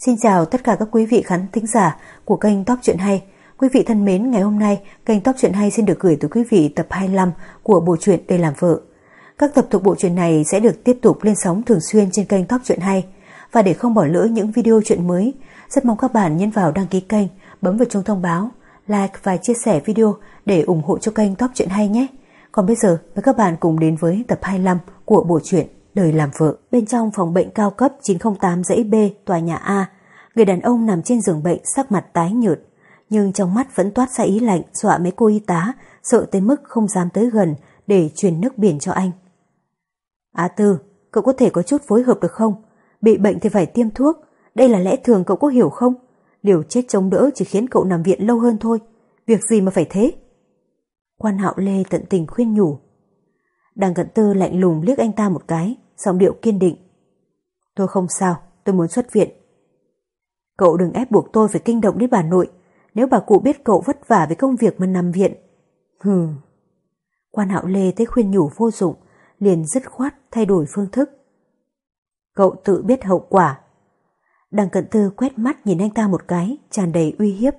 Xin chào tất cả các quý vị khán thính giả của kênh Top Chuyện Hay. Quý vị thân mến, ngày hôm nay kênh Top Chuyện Hay xin được gửi tới quý vị tập 25 của bộ truyện Đây làm vợ. Các tập thuộc bộ truyện này sẽ được tiếp tục lên sóng thường xuyên trên kênh Top Chuyện Hay. Và để không bỏ lỡ những video chuyện mới, rất mong các bạn nhấn vào đăng ký kênh, bấm vào chuông thông báo, like và chia sẻ video để ủng hộ cho kênh Top Chuyện Hay nhé. Còn bây giờ, mời các bạn cùng đến với tập 25 của bộ truyện Đời làm vợ. Bên trong phòng bệnh cao cấp 908 dãy B, tòa nhà A, người đàn ông nằm trên giường bệnh sắc mặt tái nhợt, nhưng trong mắt vẫn toát ra ý lạnh dọa mấy cô y tá, sợ tới mức không dám tới gần để truyền nước biển cho anh. Á Tư, cậu có thể có chút phối hợp được không? Bị bệnh thì phải tiêm thuốc, đây là lẽ thường cậu có hiểu không? Liều chết chống đỡ chỉ khiến cậu nằm viện lâu hơn thôi, việc gì mà phải thế? Quan hạo Lê tận tình khuyên nhủ. Đằng cận tư lạnh lùng liếc anh ta một cái, giọng điệu kiên định. Tôi không sao, tôi muốn xuất viện. Cậu đừng ép buộc tôi phải kinh động đến bà nội, nếu bà cụ biết cậu vất vả với công việc mà nằm viện. Hừ. Quan hạo Lê thấy khuyên nhủ vô dụng, liền dứt khoát thay đổi phương thức. Cậu tự biết hậu quả. Đằng cận tư quét mắt nhìn anh ta một cái, tràn đầy uy hiếp.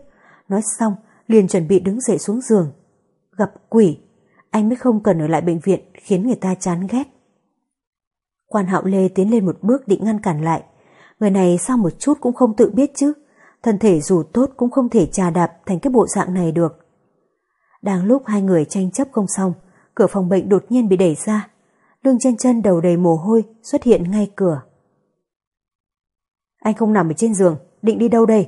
Nói xong, liền chuẩn bị đứng dậy xuống giường. Gặp quỷ, anh mới không cần ở lại bệnh viện khiến người ta chán ghét. Quan hạo Lê tiến lên một bước định ngăn cản lại. Người này sao một chút cũng không tự biết chứ. Thân thể dù tốt cũng không thể trà đạp thành cái bộ dạng này được. Đang lúc hai người tranh chấp không xong, cửa phòng bệnh đột nhiên bị đẩy ra. Lương chân chân đầu đầy mồ hôi xuất hiện ngay cửa. Anh không nằm ở trên giường, định đi đâu đây?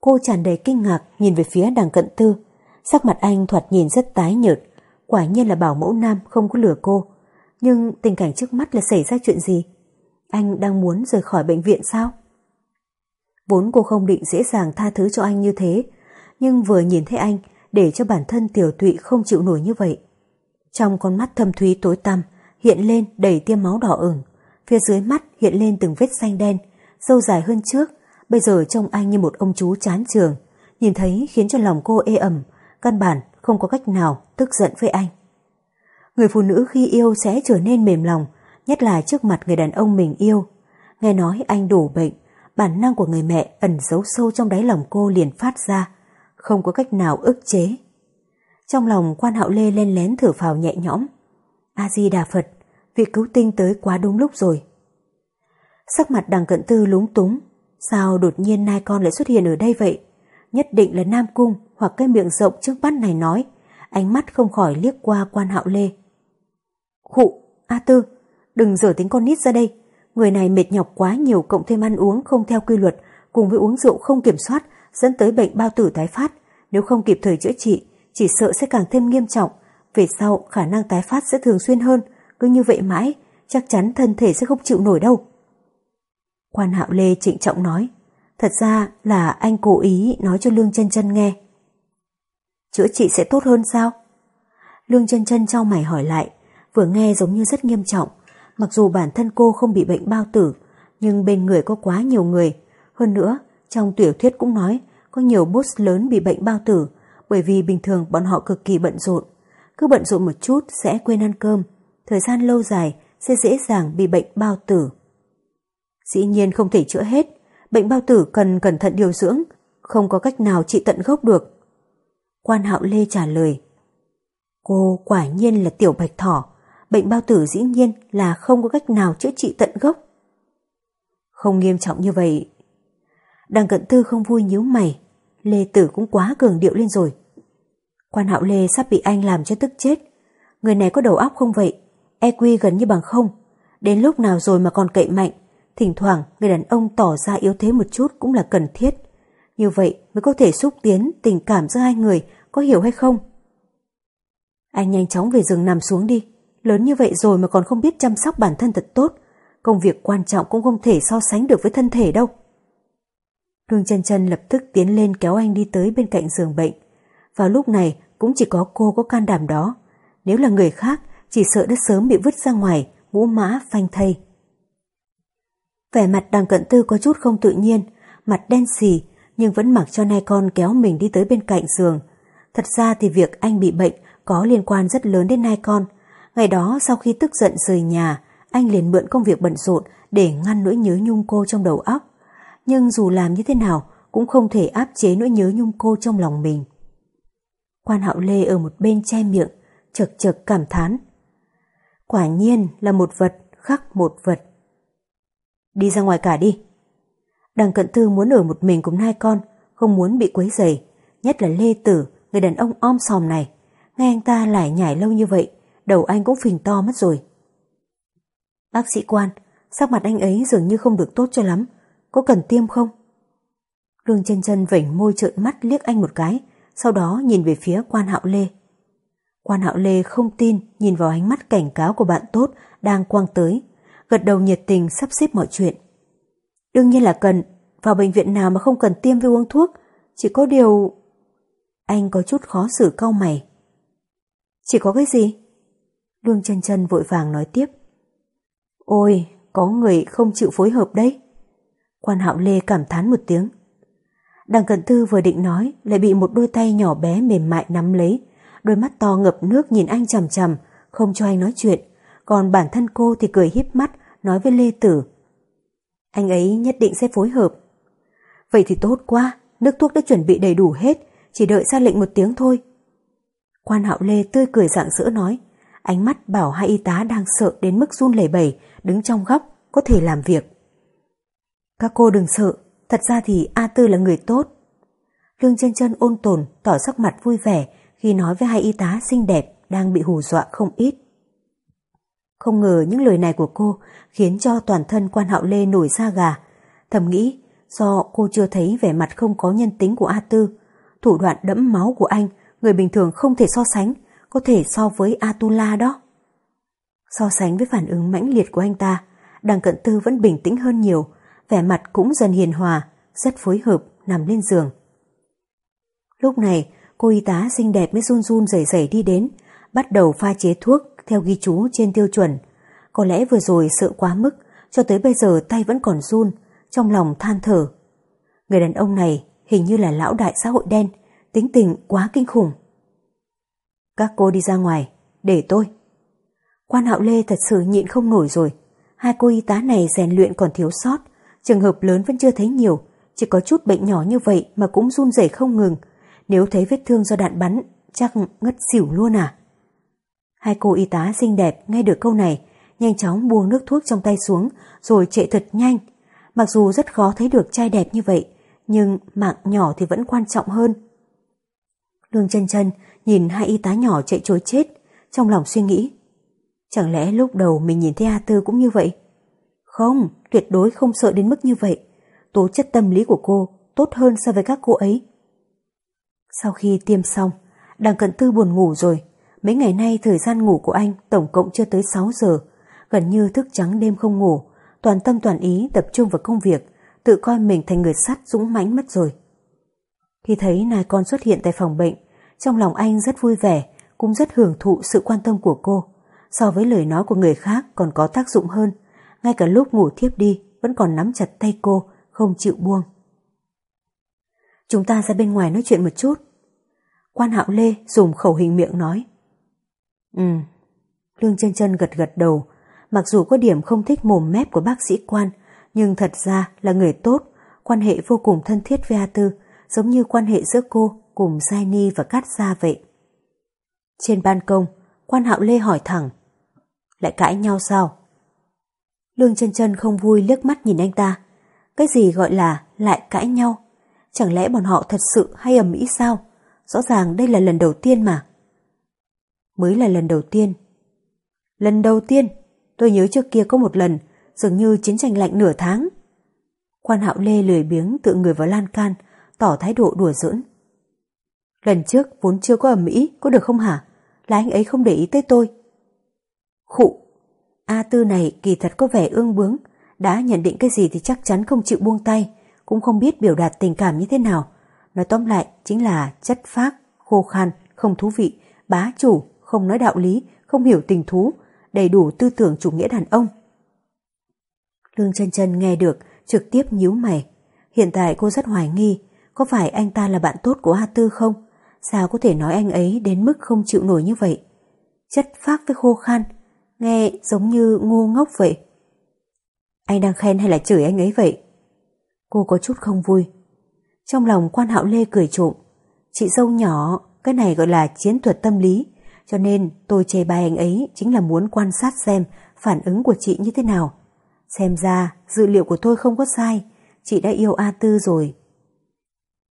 Cô tràn đầy kinh ngạc nhìn về phía đằng cận tư. Sắc mặt anh thoạt nhìn rất tái nhợt, quả nhiên là bảo mẫu nam không có lừa cô. Nhưng tình cảnh trước mắt là xảy ra chuyện gì? Anh đang muốn rời khỏi bệnh viện sao? Vốn cô không định dễ dàng tha thứ cho anh như thế, nhưng vừa nhìn thấy anh để cho bản thân tiểu tụy không chịu nổi như vậy. Trong con mắt thâm thúy tối tăm hiện lên đầy tiêm máu đỏ ửng, phía dưới mắt hiện lên từng vết xanh đen, sâu dài hơn trước, bây giờ trông anh như một ông chú chán trường, nhìn thấy khiến cho lòng cô ê ẩm, căn bản không có cách nào tức giận với anh. Người phụ nữ khi yêu sẽ trở nên mềm lòng, nhất là trước mặt người đàn ông mình yêu. Nghe nói anh đổ bệnh, bản năng của người mẹ ẩn giấu sâu trong đáy lòng cô liền phát ra, không có cách nào ức chế. Trong lòng quan hạo lê lên lén thở phào nhẹ nhõm. A-di-đà Phật, việc cứu tinh tới quá đúng lúc rồi. Sắc mặt đằng cận tư lúng túng, sao đột nhiên nai con lại xuất hiện ở đây vậy? Nhất định là Nam Cung hoặc cái miệng rộng trước mắt này nói, ánh mắt không khỏi liếc qua quan hạo lê. Khụ, A Tư, đừng dở tính con nít ra đây. Người này mệt nhọc quá nhiều cộng thêm ăn uống không theo quy luật, cùng với uống rượu không kiểm soát, dẫn tới bệnh bao tử tái phát. Nếu không kịp thời chữa trị, chỉ sợ sẽ càng thêm nghiêm trọng. Về sau, khả năng tái phát sẽ thường xuyên hơn. Cứ như vậy mãi, chắc chắn thân thể sẽ không chịu nổi đâu. Quan hạo Lê trịnh trọng nói, thật ra là anh cố ý nói cho Lương chân chân nghe. Chữa trị sẽ tốt hơn sao? Lương chân chân trong mày hỏi lại, vừa nghe giống như rất nghiêm trọng. Mặc dù bản thân cô không bị bệnh bao tử, nhưng bên người có quá nhiều người. Hơn nữa, trong tiểu thuyết cũng nói có nhiều boss lớn bị bệnh bao tử bởi vì bình thường bọn họ cực kỳ bận rộn. Cứ bận rộn một chút sẽ quên ăn cơm, thời gian lâu dài sẽ dễ dàng bị bệnh bao tử. Dĩ nhiên không thể chữa hết, bệnh bao tử cần cẩn thận điều dưỡng, không có cách nào trị tận gốc được. Quan hạo Lê trả lời. Cô quả nhiên là tiểu bạch thỏ, bệnh bao tử dĩ nhiên là không có cách nào chữa trị tận gốc. Không nghiêm trọng như vậy. Đằng cận tư không vui nhíu mày, Lê Tử cũng quá cường điệu lên rồi. Quan hạo Lê sắp bị anh làm cho tức chết. Người này có đầu óc không vậy? EQ gần như bằng không. Đến lúc nào rồi mà còn cậy mạnh, thỉnh thoảng người đàn ông tỏ ra yếu thế một chút cũng là cần thiết. Như vậy mới có thể xúc tiến tình cảm giữa hai người, có hiểu hay không? Anh nhanh chóng về giường nằm xuống đi. Lớn như vậy rồi mà còn không biết chăm sóc bản thân thật tốt. Công việc quan trọng cũng không thể so sánh được với thân thể đâu. Hương chân chân lập tức tiến lên kéo anh đi tới bên cạnh giường bệnh. Vào lúc này cũng chỉ có cô có can đảm đó. Nếu là người khác, chỉ sợ đã sớm bị vứt ra ngoài, mũ mã phanh thây. Vẻ mặt đằng cận tư có chút không tự nhiên, mặt đen xì, nhưng vẫn mặc cho nai con kéo mình đi tới bên cạnh giường. Thật ra thì việc anh bị bệnh có liên quan rất lớn đến nai con. Ngày đó sau khi tức giận rời nhà, anh liền mượn công việc bận rộn để ngăn nỗi nhớ nhung cô trong đầu óc. nhưng dù làm như thế nào cũng không thể áp chế nỗi nhớ nhung cô trong lòng mình. Quan hạo lê ở một bên che miệng, chật chật cảm thán. Quả nhiên là một vật khắc một vật. Đi ra ngoài cả đi. Đằng cận thư muốn ở một mình cùng hai con, không muốn bị quấy rầy, nhất là Lê Tử, người đàn ông om sòm này. Nghe anh ta lại nhảy lâu như vậy, đầu anh cũng phình to mất rồi. Bác sĩ quan, sắc mặt anh ấy dường như không được tốt cho lắm, có cần tiêm không? Lương chân chân vảnh môi trợn mắt liếc anh một cái, sau đó nhìn về phía quan hạo Lê. Quan hạo Lê không tin nhìn vào ánh mắt cảnh cáo của bạn tốt đang quang tới, gật đầu nhiệt tình sắp xếp mọi chuyện. Đương nhiên là cần, vào bệnh viện nào mà không cần tiêm với uống thuốc, chỉ có điều... Anh có chút khó xử cau mày. Chỉ có cái gì? Lương chân chân vội vàng nói tiếp. Ôi, có người không chịu phối hợp đấy. Quan hạo Lê cảm thán một tiếng. Đằng cận tư vừa định nói lại bị một đôi tay nhỏ bé mềm mại nắm lấy, đôi mắt to ngập nước nhìn anh chằm chằm, không cho anh nói chuyện, còn bản thân cô thì cười híp mắt nói với Lê Tử. Anh ấy nhất định sẽ phối hợp. Vậy thì tốt quá, nước thuốc đã chuẩn bị đầy đủ hết, chỉ đợi ra lệnh một tiếng thôi. Quan hạo Lê tươi cười rạng rỡ nói, ánh mắt bảo hai y tá đang sợ đến mức run lẩy bẩy, đứng trong góc, có thể làm việc. Các cô đừng sợ, thật ra thì A Tư là người tốt. Lương chân chân ôn tồn, tỏ sắc mặt vui vẻ khi nói với hai y tá xinh đẹp đang bị hù dọa không ít. Không ngờ những lời này của cô khiến cho toàn thân quan hạo lê nổi da gà. Thầm nghĩ, do cô chưa thấy vẻ mặt không có nhân tính của A Tư, thủ đoạn đẫm máu của anh, người bình thường không thể so sánh, có thể so với Atula đó. So sánh với phản ứng mãnh liệt của anh ta, đằng cận tư vẫn bình tĩnh hơn nhiều, vẻ mặt cũng dần hiền hòa, rất phối hợp, nằm lên giường. Lúc này, cô y tá xinh đẹp mới run run rẩy rẩy đi đến, bắt đầu pha chế thuốc theo ghi chú trên tiêu chuẩn. Có lẽ vừa rồi sợ quá mức, cho tới bây giờ tay vẫn còn run, trong lòng than thở. Người đàn ông này hình như là lão đại xã hội đen, tính tình quá kinh khủng. Các cô đi ra ngoài, để tôi. Quan hạo Lê thật sự nhịn không nổi rồi. Hai cô y tá này rèn luyện còn thiếu sót, trường hợp lớn vẫn chưa thấy nhiều, chỉ có chút bệnh nhỏ như vậy mà cũng run rẩy không ngừng. Nếu thấy vết thương do đạn bắn, chắc ngất xỉu luôn à. Hai cô y tá xinh đẹp nghe được câu này, nhanh chóng buông nước thuốc trong tay xuống rồi chạy thật nhanh. Mặc dù rất khó thấy được trai đẹp như vậy, nhưng mạng nhỏ thì vẫn quan trọng hơn. Lương chân chân nhìn hai y tá nhỏ chạy trối chết, trong lòng suy nghĩ. Chẳng lẽ lúc đầu mình nhìn thấy A Tư cũng như vậy? Không, tuyệt đối không sợ đến mức như vậy. Tố chất tâm lý của cô tốt hơn so với các cô ấy. Sau khi tiêm xong, đằng cận tư buồn ngủ rồi. Mấy ngày nay thời gian ngủ của anh tổng cộng chưa tới 6 giờ, gần như thức trắng đêm không ngủ, toàn tâm toàn ý tập trung vào công việc, tự coi mình thành người sắt dũng mãnh mất rồi. Khi thấy nài con xuất hiện tại phòng bệnh, trong lòng anh rất vui vẻ, cũng rất hưởng thụ sự quan tâm của cô. So với lời nói của người khác còn có tác dụng hơn, ngay cả lúc ngủ thiếp đi vẫn còn nắm chặt tay cô, không chịu buông. Chúng ta ra bên ngoài nói chuyện một chút. Quan hạo Lê dùng khẩu hình miệng nói. Ừ, Lương chân chân gật gật đầu, mặc dù có điểm không thích mồm mép của bác sĩ quan, nhưng thật ra là người tốt, quan hệ vô cùng thân thiết với A Tư, giống như quan hệ giữa cô cùng Giai Ni và Cát Gia vậy. Trên ban công, quan hạo Lê hỏi thẳng. Lại cãi nhau sao? Lương chân chân không vui liếc mắt nhìn anh ta. Cái gì gọi là lại cãi nhau? Chẳng lẽ bọn họ thật sự hay ầm ĩ sao? Rõ ràng đây là lần đầu tiên mà. Mới là lần đầu tiên. Lần đầu tiên, tôi nhớ trước kia có một lần, dường như chiến tranh lạnh nửa tháng. Quan hạo Lê lười biếng tự người vào lan can, tỏ thái độ đùa giỡn. Lần trước vốn chưa có ở Mỹ có được không hả? Là anh ấy không để ý tới tôi. Khụ, A Tư này kỳ thật có vẻ ương bướng, đã nhận định cái gì thì chắc chắn không chịu buông tay, cũng không biết biểu đạt tình cảm như thế nào. Nói tóm lại chính là chất phác, khô khan, không thú vị, bá chủ, không nói đạo lý, không hiểu tình thú, đầy đủ tư tưởng chủ nghĩa đàn ông. Lương chân chân nghe được, trực tiếp nhíu mày. Hiện tại cô rất hoài nghi, có phải anh ta là bạn tốt của A Tư không? Sao có thể nói anh ấy đến mức không chịu nổi như vậy? Chất phác với khô khan, nghe giống như ngu ngốc vậy. Anh đang khen hay là chửi anh ấy vậy? Cô có chút không vui. Trong lòng quan hạo lê cười trộm. Chị dâu nhỏ, cái này gọi là chiến thuật tâm lý. Cho nên tôi chê bai anh ấy chính là muốn quan sát xem phản ứng của chị như thế nào. Xem ra dữ liệu của tôi không có sai, chị đã yêu A Tư rồi.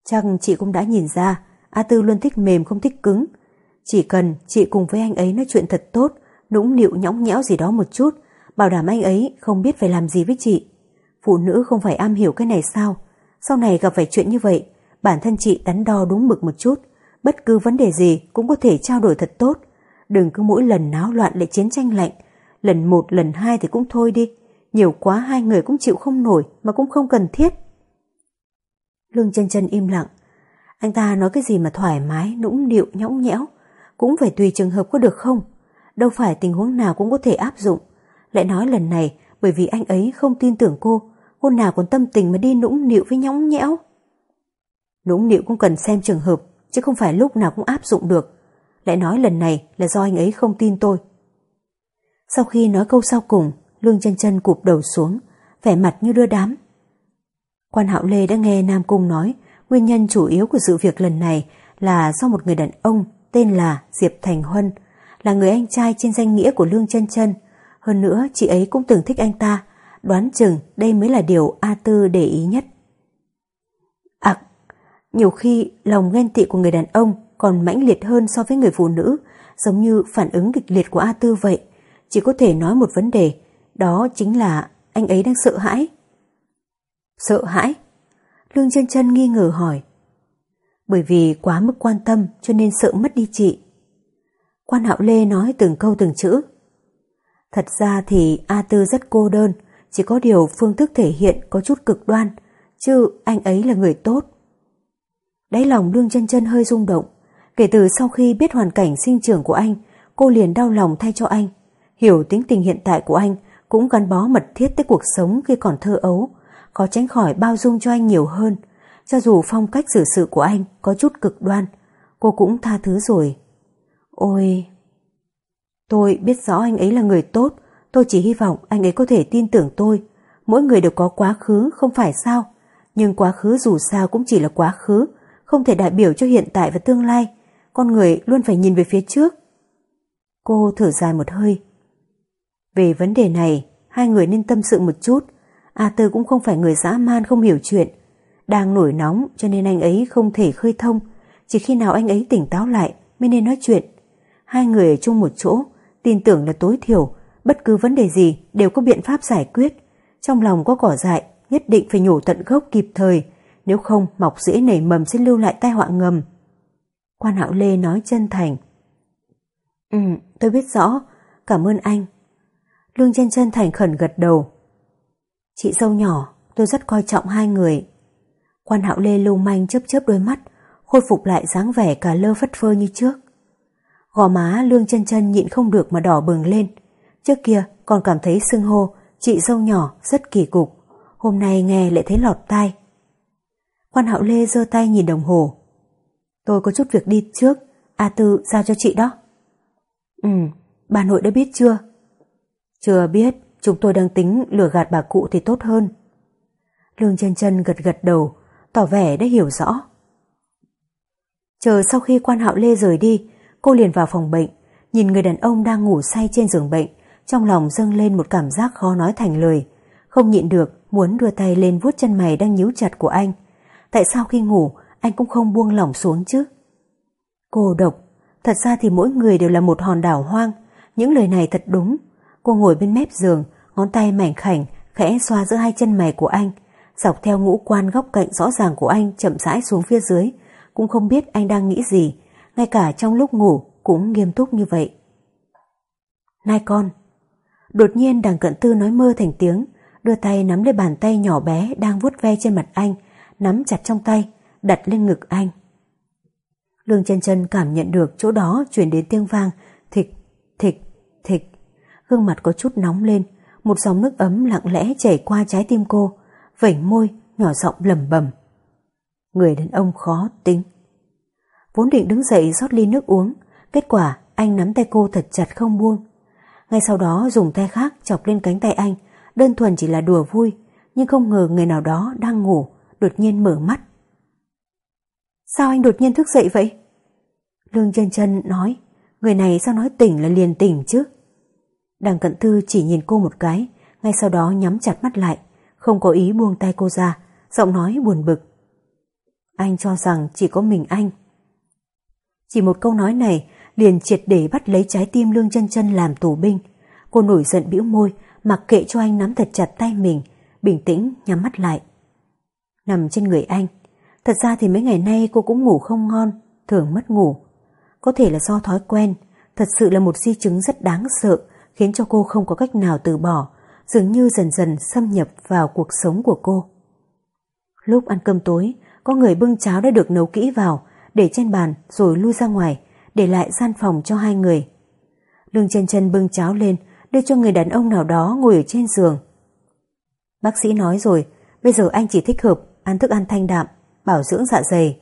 Chắc chị cũng đã nhìn ra A Tư luôn thích mềm không thích cứng. Chỉ cần chị cùng với anh ấy nói chuyện thật tốt, nũng nịu nhõng nhẽo gì đó một chút, bảo đảm anh ấy không biết phải làm gì với chị. Phụ nữ không phải am hiểu cái này sao? Sau này gặp phải chuyện như vậy, bản thân chị đắn đo đúng mực một chút, bất cứ vấn đề gì cũng có thể trao đổi thật tốt. Đừng cứ mỗi lần náo loạn lại chiến tranh lạnh, lần một lần hai thì cũng thôi đi, nhiều quá hai người cũng chịu không nổi mà cũng không cần thiết. Lương chân chân im lặng, anh ta nói cái gì mà thoải mái, nũng nịu, nhõng nhẽo, cũng phải tùy trường hợp có được không? Đâu phải tình huống nào cũng có thể áp dụng. Lại nói lần này bởi vì anh ấy không tin tưởng cô, cô nào còn tâm tình mà đi nũng nịu với nhõng nhẽo. Nũng nịu cũng cần xem trường hợp, chứ không phải lúc nào cũng áp dụng được. Lại nói lần này là do anh ấy không tin tôi. Sau khi nói câu sau cùng, Lương chân chân cụp đầu xuống, vẻ mặt như đưa đám. Quan Hạo Lê đã nghe Nam Cung nói nguyên nhân chủ yếu của sự việc lần này là do một người đàn ông tên là Diệp Thành Huân, là người anh trai trên danh nghĩa của Lương chân chân. Hơn nữa, chị ấy cũng từng thích anh ta, đoán chừng đây mới là điều A Tư để ý nhất. Ặc, nhiều khi lòng ghen tị của người đàn ông còn mãnh liệt hơn so với người phụ nữ, giống như phản ứng kịch liệt của A Tư vậy. Chỉ có thể nói một vấn đề, đó chính là anh ấy đang sợ hãi. Sợ hãi? Lương chân chân nghi ngờ hỏi. Bởi vì quá mức quan tâm cho nên sợ mất đi chị. Quan hạo Lê nói từng câu từng chữ. Thật ra thì A Tư rất cô đơn, chỉ có điều phương thức thể hiện có chút cực đoan, chứ anh ấy là người tốt. Đáy lòng Lương chân chân hơi rung động, kể từ sau khi biết hoàn cảnh sinh trưởng của anh, cô liền đau lòng thay cho anh. Hiểu tính tình hiện tại của anh cũng gắn bó mật thiết tới cuộc sống khi còn thơ ấu, có tránh khỏi bao dung cho anh nhiều hơn. Cho dù phong cách xử sự của anh có chút cực đoan, cô cũng tha thứ rồi. Ôi... Tôi biết rõ anh ấy là người tốt, tôi chỉ hy vọng anh ấy có thể tin tưởng tôi. Mỗi người đều có quá khứ, không phải sao? Nhưng quá khứ dù sao cũng chỉ là quá khứ, không thể đại biểu cho hiện tại và tương lai. Con người luôn phải nhìn về phía trước. Cô thở dài một hơi. Về vấn đề này, hai người nên tâm sự một chút. À, A Tư cũng không phải người dã man không hiểu chuyện. Đang nổi nóng cho nên anh ấy không thể khơi thông. Chỉ khi nào anh ấy tỉnh táo lại mới nên nói chuyện. Hai người ở chung một chỗ, tin tưởng là tối thiểu, bất cứ vấn đề gì đều có biện pháp giải quyết. Trong lòng có cỏ dại, nhất định phải nhổ tận gốc kịp thời, nếu không mọc rễ nảy mầm sẽ lưu lại tai họa ngầm. Quan Hạo Lê nói chân thành. Ừ, tôi biết rõ, cảm ơn anh. Lương chân chân thành khẩn gật đầu. Chị dâu nhỏ, tôi rất coi trọng hai người. Quan hạo lê lưu manh chớp chớp đôi mắt, khôi phục lại dáng vẻ cả lơ phất phơ như trước. Gò má lương chân chân nhịn không được mà đỏ bừng lên. Trước kia còn cảm thấy sưng hô, chị dâu nhỏ rất kỳ cục. Hôm nay nghe lại thấy lọt tai. Quan hạo lê giơ tay nhìn đồng hồ. Tôi có chút việc đi trước, A Tư giao cho chị đó. Ừ, bà nội đã biết chưa? Chưa biết, chúng tôi đang tính lừa gạt bà cụ thì tốt hơn. Lương chân chân gật gật đầu, tỏ vẻ đã hiểu rõ. Chờ sau khi quan hạo lê rời đi, cô liền vào phòng bệnh, nhìn người đàn ông đang ngủ say trên giường bệnh, trong lòng dâng lên một cảm giác khó nói thành lời. Không nhịn được, muốn đưa tay lên vuốt chân mày đang nhíu chặt của anh. Tại sao khi ngủ, anh cũng không buông lỏng xuống chứ? Cô độc, thật ra thì mỗi người đều là một hòn đảo hoang, những lời này thật đúng. Cô ngồi bên mép giường, ngón tay mảnh khảnh, khẽ xoa giữa hai chân mày của anh, dọc theo ngũ quan góc cạnh rõ ràng của anh chậm rãi xuống phía dưới, cũng không biết anh đang nghĩ gì, ngay cả trong lúc ngủ cũng nghiêm túc như vậy. Nai con Đột nhiên đằng cận tư nói mơ thành tiếng, đưa tay nắm lấy bàn tay nhỏ bé đang vuốt ve trên mặt anh, nắm chặt trong tay, đặt lên ngực anh. Lương chân chân cảm nhận được chỗ đó chuyển đến tiếng vang thịch, thịch, thịch. Gương mặt có chút nóng lên, một dòng nước ấm lặng lẽ chảy qua trái tim cô, vảnh môi, nhỏ giọng lầm bầm. Người đàn ông khó tính. Vốn định đứng dậy rót ly nước uống, kết quả anh nắm tay cô thật chặt không buông. Ngay sau đó dùng tay khác chọc lên cánh tay anh, đơn thuần chỉ là đùa vui, nhưng không ngờ người nào đó đang ngủ, đột nhiên mở mắt. Sao anh đột nhiên thức dậy vậy? Lương chân chân nói, người này sao nói tỉnh là liền tỉnh chứ? Đằng cận thư chỉ nhìn cô một cái, ngay sau đó nhắm chặt mắt lại, không có ý buông tay cô ra, giọng nói buồn bực. Anh cho rằng chỉ có mình anh. Chỉ một câu nói này liền triệt để bắt lấy trái tim Lương chân chân làm tù binh. Cô nổi giận bĩu môi, mặc kệ cho anh nắm thật chặt tay mình, bình tĩnh nhắm mắt lại. Nằm trên người anh, thật ra thì mấy ngày nay cô cũng ngủ không ngon, thường mất ngủ. Có thể là do thói quen, thật sự là một di chứng rất đáng sợ, khiến cho cô không có cách nào từ bỏ, dường như dần dần xâm nhập vào cuộc sống của cô. Lúc ăn cơm tối, có người bưng cháo đã được nấu kỹ vào, để trên bàn rồi lui ra ngoài, để lại gian phòng cho hai người. Lương chân chân bưng cháo lên, đưa cho người đàn ông nào đó ngồi ở trên giường. Bác sĩ nói rồi, bây giờ anh chỉ thích hợp ăn thức ăn thanh đạm, bảo dưỡng dạ dày.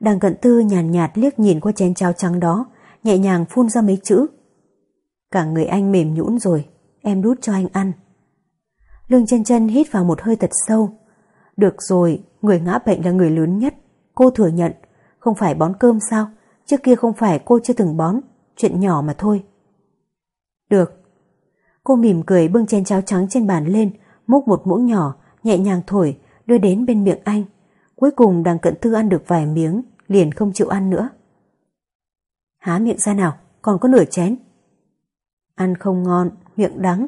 Đằng cận tư nhàn nhạt, nhạt liếc nhìn qua chén cháo trắng đó, nhẹ nhàng phun ra mấy chữ. Cả người anh mềm nhũn rồi, em đút cho anh ăn. Lương chân chân hít vào một hơi thật sâu. Được rồi, người ngã bệnh là người lớn nhất, cô thừa nhận, không phải bón cơm sao, trước kia không phải cô chưa từng bón, chuyện nhỏ mà thôi. Được. Cô mỉm cười bưng chén cháo trắng trên bàn lên, múc một muỗng nhỏ, nhẹ nhàng thổi, đưa đến bên miệng anh. Cuối cùng đằng cận thư ăn được vài miếng, liền không chịu ăn nữa. Há miệng ra nào, còn có nửa chén. Ăn không ngon, miệng đắng.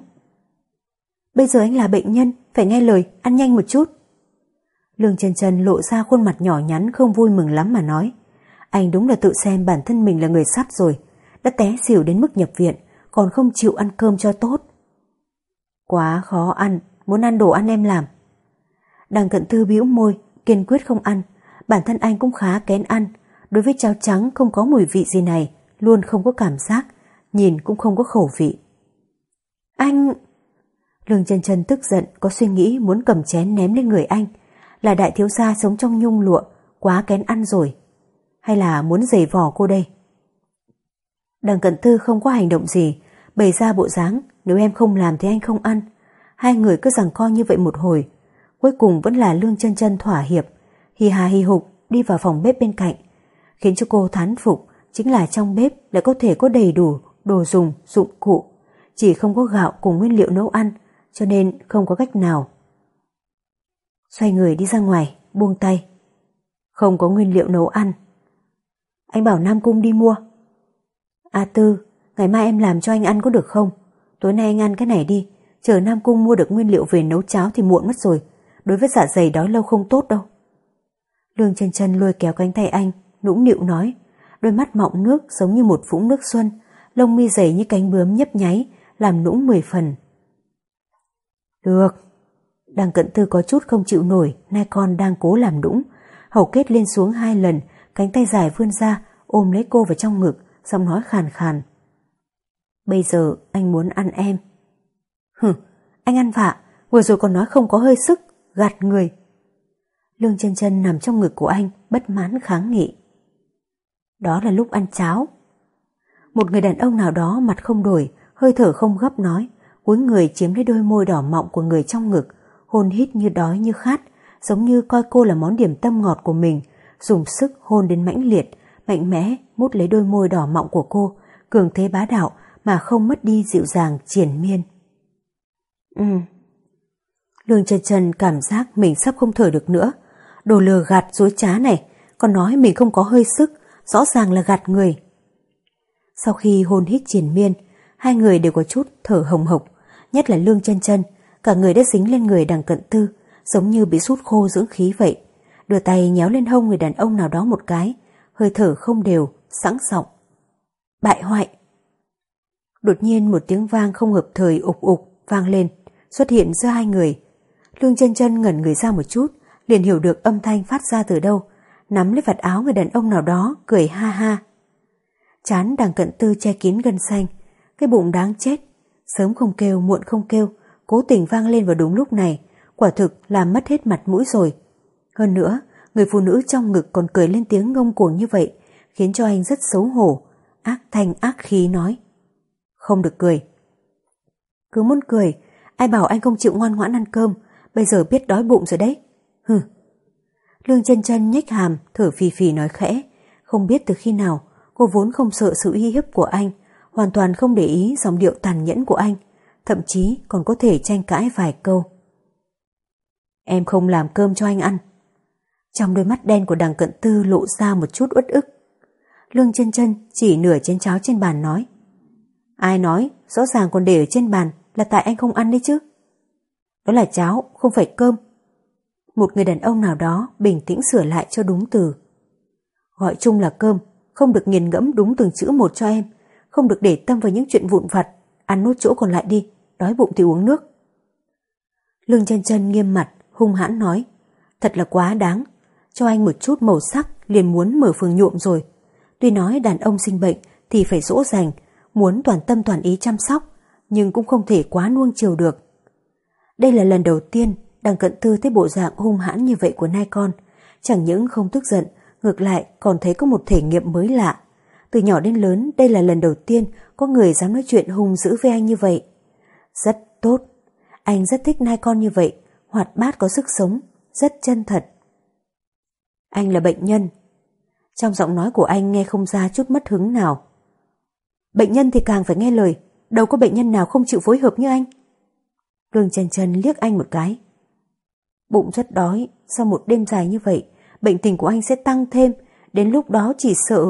Bây giờ anh là bệnh nhân, phải nghe lời, ăn nhanh một chút. Lương Trần Trần lộ ra khuôn mặt nhỏ nhắn không vui mừng lắm mà nói. Anh đúng là tự xem bản thân mình là người sắp rồi, đã té xỉu đến mức nhập viện, còn không chịu ăn cơm cho tốt. Quá khó ăn, muốn ăn đồ ăn em làm. Đằng cận thư bĩu môi, kiên quyết không ăn, bản thân anh cũng khá kén ăn, đối với cháo trắng không có mùi vị gì này, luôn không có cảm giác, nhìn cũng không có khẩu vị. Anh... Lương chân chân tức giận có suy nghĩ muốn cầm chén ném lên người anh, là đại thiếu gia sống trong nhung lụa, quá kén ăn rồi. Hay là muốn giày vò cô đây? Đằng cận tư không có hành động gì, bày ra bộ dáng, nếu em không làm thì anh không ăn. Hai người cứ rằng co như vậy một hồi, cuối cùng vẫn là lương chân chân thỏa hiệp, hì hà hì hục đi vào phòng bếp bên cạnh, khiến cho cô thán phục chính là trong bếp lại có thể có đầy đủ đồ dùng, dụng cụ, chỉ không có gạo cùng nguyên liệu nấu ăn, cho nên không có cách nào. Xoay người đi ra ngoài, buông tay. Không có nguyên liệu nấu ăn. Anh bảo Nam Cung đi mua. A Tư, ngày mai em làm cho anh ăn có được không? Tối nay anh ăn cái này đi, chờ Nam Cung mua được nguyên liệu về nấu cháo thì muộn mất rồi. Đối với dạ dày đói lâu không tốt đâu. Lương chân chân lôi kéo cánh tay anh, nũng nịu nói, đôi mắt mọng nước giống như một vũng nước xuân, lông mi dày như cánh bướm nhấp nháy, làm nũng mười phần. Được. Đằng cận tư có chút không chịu nổi, nay con đang cố làm nũng. Hầu kết lên xuống hai lần, cánh tay dài vươn ra, ôm lấy cô vào trong ngực, xong nói khàn khàn. Bây giờ anh muốn ăn em. Hừ, anh ăn vạ, vừa rồi còn nói không có hơi sức, gạt người. Lương chân chân nằm trong ngực của anh, bất mãn kháng nghị. Đó là lúc ăn cháo. Một người đàn ông nào đó mặt không đổi, hơi thở không gấp nói, cúi người chiếm lấy đôi môi đỏ mọng của người trong ngực, hôn hít như đói như khát, giống như coi cô là món điểm tâm ngọt của mình, dùng sức hôn đến mãnh liệt, mạnh mẽ mút lấy đôi môi đỏ mọng của cô, cường thế bá đạo mà không mất đi dịu dàng triển miên. Ừ. Lương chân chân cảm giác mình sắp không thở được nữa. Đồ lừa gạt dối trá này, còn nói mình không có hơi sức, rõ ràng là gạt người. Sau khi hôn hít triển miên, hai người đều có chút thở hồng hộc, nhất là lương chân chân, cả người đã dính lên người đằng cận tư, giống như bị sút khô dưỡng khí vậy. Đưa tay nhéo lên hông người đàn ông nào đó một cái, hơi thở không đều, sẵn sọng. Bại hoại! Đột nhiên một tiếng vang không hợp thời ục ục vang lên, xuất hiện giữa hai người. Lương chân chân ngẩn người ra một chút, liền hiểu được âm thanh phát ra từ đâu, nắm lấy vạt áo người đàn ông nào đó, cười ha ha. Chán đằng cận tư che kín gân xanh, cái bụng đáng chết, sớm không kêu muộn không kêu, cố tình vang lên vào đúng lúc này, quả thực làm mất hết mặt mũi rồi. Hơn nữa, người phụ nữ trong ngực còn cười lên tiếng ngông cuồng như vậy, khiến cho anh rất xấu hổ, ác thanh ác khí nói. Không được cười. Cứ muốn cười, ai bảo anh không chịu ngoan ngoãn ăn cơm, bây giờ biết đói bụng rồi đấy. Hừ, Lương chân chân nhếch hàm, thở phì phì nói khẽ. Không biết từ khi nào, cô vốn không sợ sự uy hiếp của anh, hoàn toàn không để ý dòng điệu tàn nhẫn của anh, thậm chí còn có thể tranh cãi vài câu. Em không làm cơm cho anh ăn. Trong đôi mắt đen của đằng cận tư lộ ra một chút uất ức. Lương chân chân chỉ nửa chén cháo trên bàn nói. Ai nói, rõ ràng còn để ở trên bàn là tại anh không ăn đấy chứ. Đó là cháo, không phải cơm. Một người đàn ông nào đó bình tĩnh sửa lại cho đúng từ. Gọi chung là cơm, không được nghiền ngẫm đúng từng chữ một cho em, không được để tâm vào những chuyện vụn vặt, ăn nốt chỗ còn lại đi, đói bụng thì uống nước. Lương chân chân nghiêm mặt, hung hãn nói, thật là quá đáng, cho anh một chút màu sắc liền muốn mở phường nhuộm rồi. Tuy nói đàn ông sinh bệnh thì phải dỗ dành, muốn toàn tâm toàn ý chăm sóc, nhưng cũng không thể quá nuông chiều được. Đây là lần đầu tiên đằng cận tư thấy bộ dạng hung hãn như vậy của nai con, chẳng những không tức giận, ngược lại còn thấy có một thể nghiệm mới lạ. Từ nhỏ đến lớn đây là lần đầu tiên có người dám nói chuyện hung dữ với anh như vậy. Rất tốt, anh rất thích nai con như vậy, hoạt bát có sức sống, rất chân thật. Anh là bệnh nhân. Trong giọng nói của anh nghe không ra chút mất hứng nào. Bệnh nhân thì càng phải nghe lời, đâu có bệnh nhân nào không chịu phối hợp như anh. Lương chân chân liếc anh một cái. Bụng rất đói, sau một đêm dài như vậy, bệnh tình của anh sẽ tăng thêm, đến lúc đó chỉ sợ.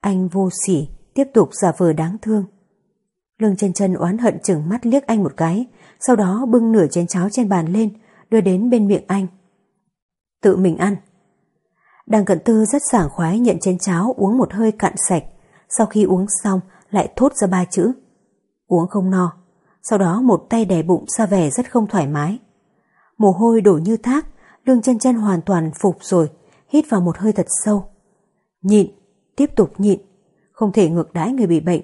Anh vô sỉ, tiếp tục giả vờ đáng thương. Lương chân chân oán hận chừng mắt liếc anh một cái, sau đó bưng nửa chén cháo trên bàn lên, đưa đến bên miệng anh. Tự mình ăn. Đằng cận tư rất sảng khoái nhận chén cháo uống một hơi cạn sạch, sau khi uống xong lại thốt ra ba chữ. Uống không no, sau đó một tay đè bụng ra vẻ rất không thoải mái. Mồ hôi đổ như thác, lương chân chân hoàn toàn phục rồi, hít vào một hơi thật sâu. Nhịn, tiếp tục nhịn, không thể ngược đãi người bị bệnh.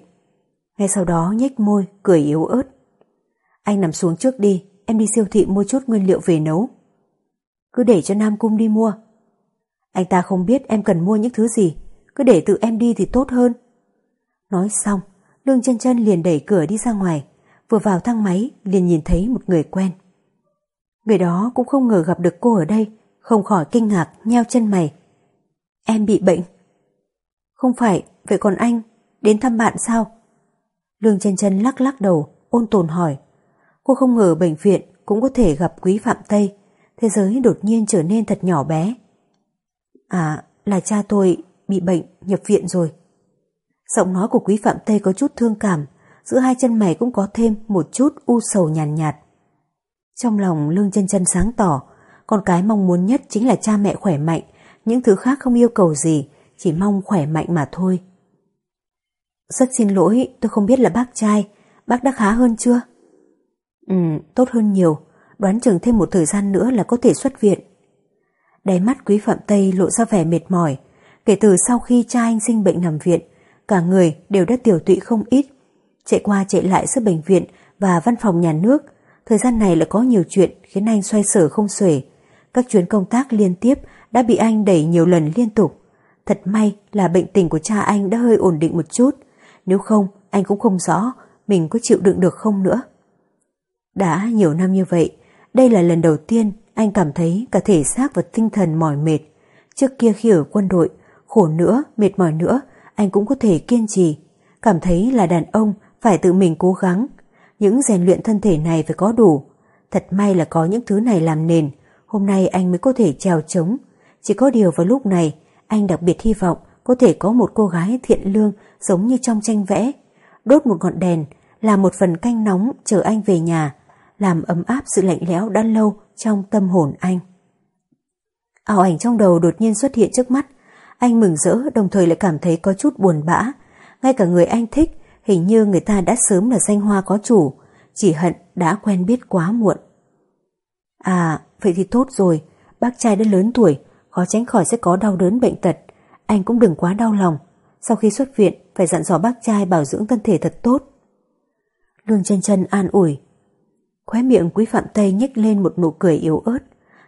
Ngay sau đó nhếch môi, cười yếu ớt. Anh nằm xuống trước đi, em đi siêu thị mua chút nguyên liệu về nấu. Cứ để cho Nam Cung đi mua. Anh ta không biết em cần mua những thứ gì, cứ để tự em đi thì tốt hơn. Nói xong, Lương chân chân liền đẩy cửa đi ra ngoài, vừa vào thang máy liền nhìn thấy một người quen. Người đó cũng không ngờ gặp được cô ở đây, không khỏi kinh ngạc nheo chân mày. Em bị bệnh. Không phải, vậy còn anh, đến thăm bạn sao? Lương chân chân lắc lắc đầu, ôn tồn hỏi. Cô không ngờ bệnh viện cũng có thể gặp quý Phạm Tây, thế giới đột nhiên trở nên thật nhỏ bé. À, là cha tôi bị bệnh, nhập viện rồi. Giọng nói của quý Phạm Tây có chút thương cảm, giữa hai chân mày cũng có thêm một chút u sầu nhàn nhạt, nhạt. Trong lòng Lương chân chân sáng tỏ, con cái mong muốn nhất chính là cha mẹ khỏe mạnh, những thứ khác không yêu cầu gì, chỉ mong khỏe mạnh mà thôi. Rất xin lỗi, tôi không biết là bác trai, bác đã khá hơn chưa? Ừ, tốt hơn nhiều, đoán chừng thêm một thời gian nữa là có thể xuất viện. Đáy mắt quý Phạm Tây lộ ra vẻ mệt mỏi, kể từ sau khi cha anh sinh bệnh nằm viện, cả người đều đã tiểu tụy không ít, chạy qua chạy lại giữa bệnh viện và văn phòng nhà nước, Thời gian này lại có nhiều chuyện khiến anh xoay sở không xuể. Các chuyến công tác liên tiếp đã bị anh đẩy nhiều lần liên tục. Thật may là bệnh tình của cha anh đã hơi ổn định một chút. Nếu không, anh cũng không rõ mình có chịu đựng được không nữa. Đã nhiều năm như vậy, đây là lần đầu tiên anh cảm thấy cả thể xác và tinh thần mỏi mệt. Trước kia khi ở quân đội, khổ nữa, mệt mỏi nữa, anh cũng có thể kiên trì. Cảm thấy là đàn ông phải tự mình cố gắng, những rèn luyện thân thể này phải có đủ. Thật may là có những thứ này làm nền, hôm nay anh mới có thể trèo trống. Chỉ có điều vào lúc này, anh đặc biệt hy vọng có thể có một cô gái thiện lương giống như trong tranh vẽ. Đốt một ngọn đèn, làm một phần canh nóng chờ anh về nhà, làm ấm áp sự lạnh lẽo đã lâu trong tâm hồn anh. Ảo ảnh trong đầu đột nhiên xuất hiện trước mắt, anh mừng rỡ đồng thời lại cảm thấy có chút buồn bã. Ngay cả người anh thích Hình như người ta đã sớm là danh hoa có chủ, chỉ hận đã quen biết quá muộn. À, vậy thì tốt rồi, bác trai đã lớn tuổi, khó tránh khỏi sẽ có đau đớn bệnh tật. Anh cũng đừng quá đau lòng, sau khi xuất viện phải dặn dò bác trai bảo dưỡng thân thể thật tốt. Lương chân chân an ủi. Khóe miệng quý phạm Tây nhếch lên một nụ cười yếu ớt.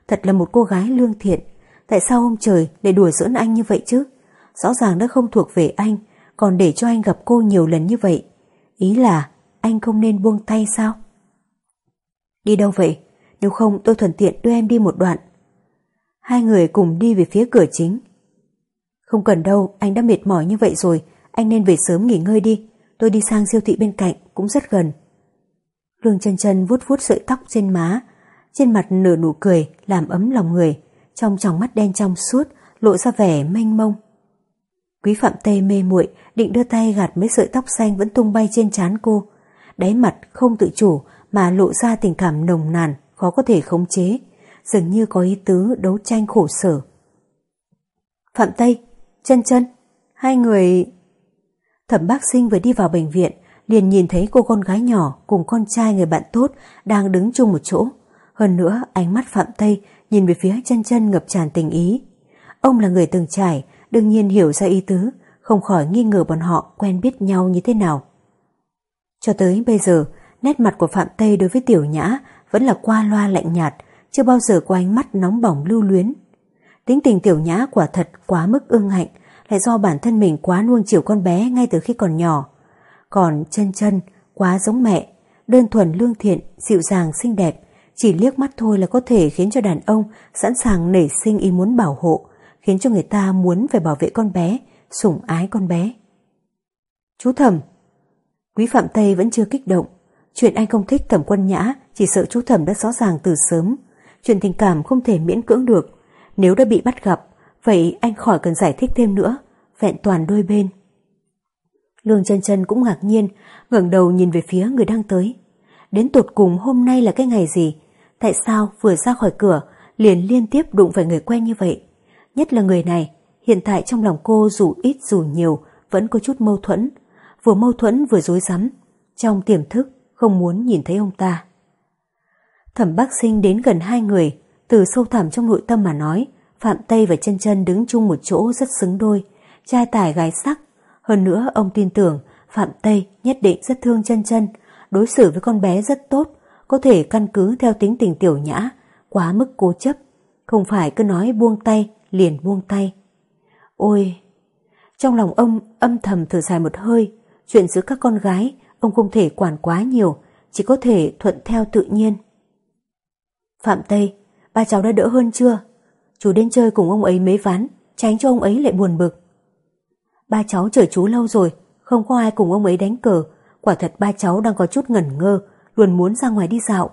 Thật là một cô gái lương thiện. Tại sao ông trời lại đùa giỡn anh như vậy chứ? Rõ ràng đã không thuộc về anh, còn để cho anh gặp cô nhiều lần như vậy. Ý là anh không nên buông tay sao? Đi đâu vậy? Nếu không tôi thuận tiện đưa em đi một đoạn. Hai người cùng đi về phía cửa chính. Không cần đâu, anh đã mệt mỏi như vậy rồi, anh nên về sớm nghỉ ngơi đi. Tôi đi sang siêu thị bên cạnh, cũng rất gần. Lương chân chân vuốt vuốt sợi tóc trên má, trên mặt nửa nụ cười làm ấm lòng người, trong tròng mắt đen trong suốt lộ ra vẻ mênh mông. Quý Phạm Tây mê muội định đưa tay gạt mấy sợi tóc xanh vẫn tung bay trên trán cô, đáy mặt không tự chủ mà lộ ra tình cảm nồng nàn, khó có thể khống chế, dường như có ý tứ đấu tranh khổ sở. Phạm Tây, chân chân, hai người... Thẩm bác sinh vừa đi vào bệnh viện, liền nhìn thấy cô con gái nhỏ cùng con trai người bạn tốt đang đứng chung một chỗ. Hơn nữa, ánh mắt Phạm Tây nhìn về phía chân chân ngập tràn tình ý. Ông là người từng trải, đương nhiên hiểu ra ý tứ, không khỏi nghi ngờ bọn họ quen biết nhau như thế nào. Cho tới bây giờ, nét mặt của Phạm Tây đối với Tiểu Nhã vẫn là qua loa lạnh nhạt, chưa bao giờ có ánh mắt nóng bỏng lưu luyến. Tính tình Tiểu Nhã quả thật quá mức ương hạnh, lại do bản thân mình quá nuông chiều con bé ngay từ khi còn nhỏ. Còn chân chân, quá giống mẹ, đơn thuần lương thiện, dịu dàng xinh đẹp, chỉ liếc mắt thôi là có thể khiến cho đàn ông sẵn sàng nảy sinh ý muốn bảo hộ, khiến cho người ta muốn phải bảo vệ con bé, sủng ái con bé. Chú thẩm, Quý Phạm Tây vẫn chưa kích động. Chuyện anh không thích thẩm quân nhã chỉ sợ chú thẩm đã rõ ràng từ sớm. Chuyện tình cảm không thể miễn cưỡng được. Nếu đã bị bắt gặp, vậy anh khỏi cần giải thích thêm nữa. Vẹn toàn đôi bên. Lương chân chân cũng ngạc nhiên, ngẩng đầu nhìn về phía người đang tới. Đến tột cùng hôm nay là cái ngày gì? Tại sao vừa ra khỏi cửa liền liên tiếp đụng phải người quen như vậy? Nhất là người này, hiện tại trong lòng cô dù ít dù nhiều vẫn có chút mâu thuẫn, vừa mâu thuẫn vừa dối rắm. Trong tiềm thức không muốn nhìn thấy ông ta. Thẩm bác sinh đến gần hai người, từ sâu thẳm trong nội tâm mà nói, Phạm Tây và chân chân đứng chung một chỗ rất xứng đôi, trai tài gái sắc. Hơn nữa ông tin tưởng Phạm Tây nhất định rất thương chân chân, đối xử với con bé rất tốt, có thể căn cứ theo tính tình tiểu nhã, quá mức cố chấp, không phải cứ nói buông tay liền buông tay. Ôi! Trong lòng ông âm thầm thở dài một hơi, chuyện giữa các con gái ông không thể quản quá nhiều, chỉ có thể thuận theo tự nhiên. Phạm Tây, ba cháu đã đỡ hơn chưa? Chú đến chơi cùng ông ấy mấy ván, tránh cho ông ấy lại buồn bực. Ba cháu chờ chú lâu rồi, không có ai cùng ông ấy đánh cờ, quả thật ba cháu đang có chút ngẩn ngơ, luôn muốn ra ngoài đi dạo.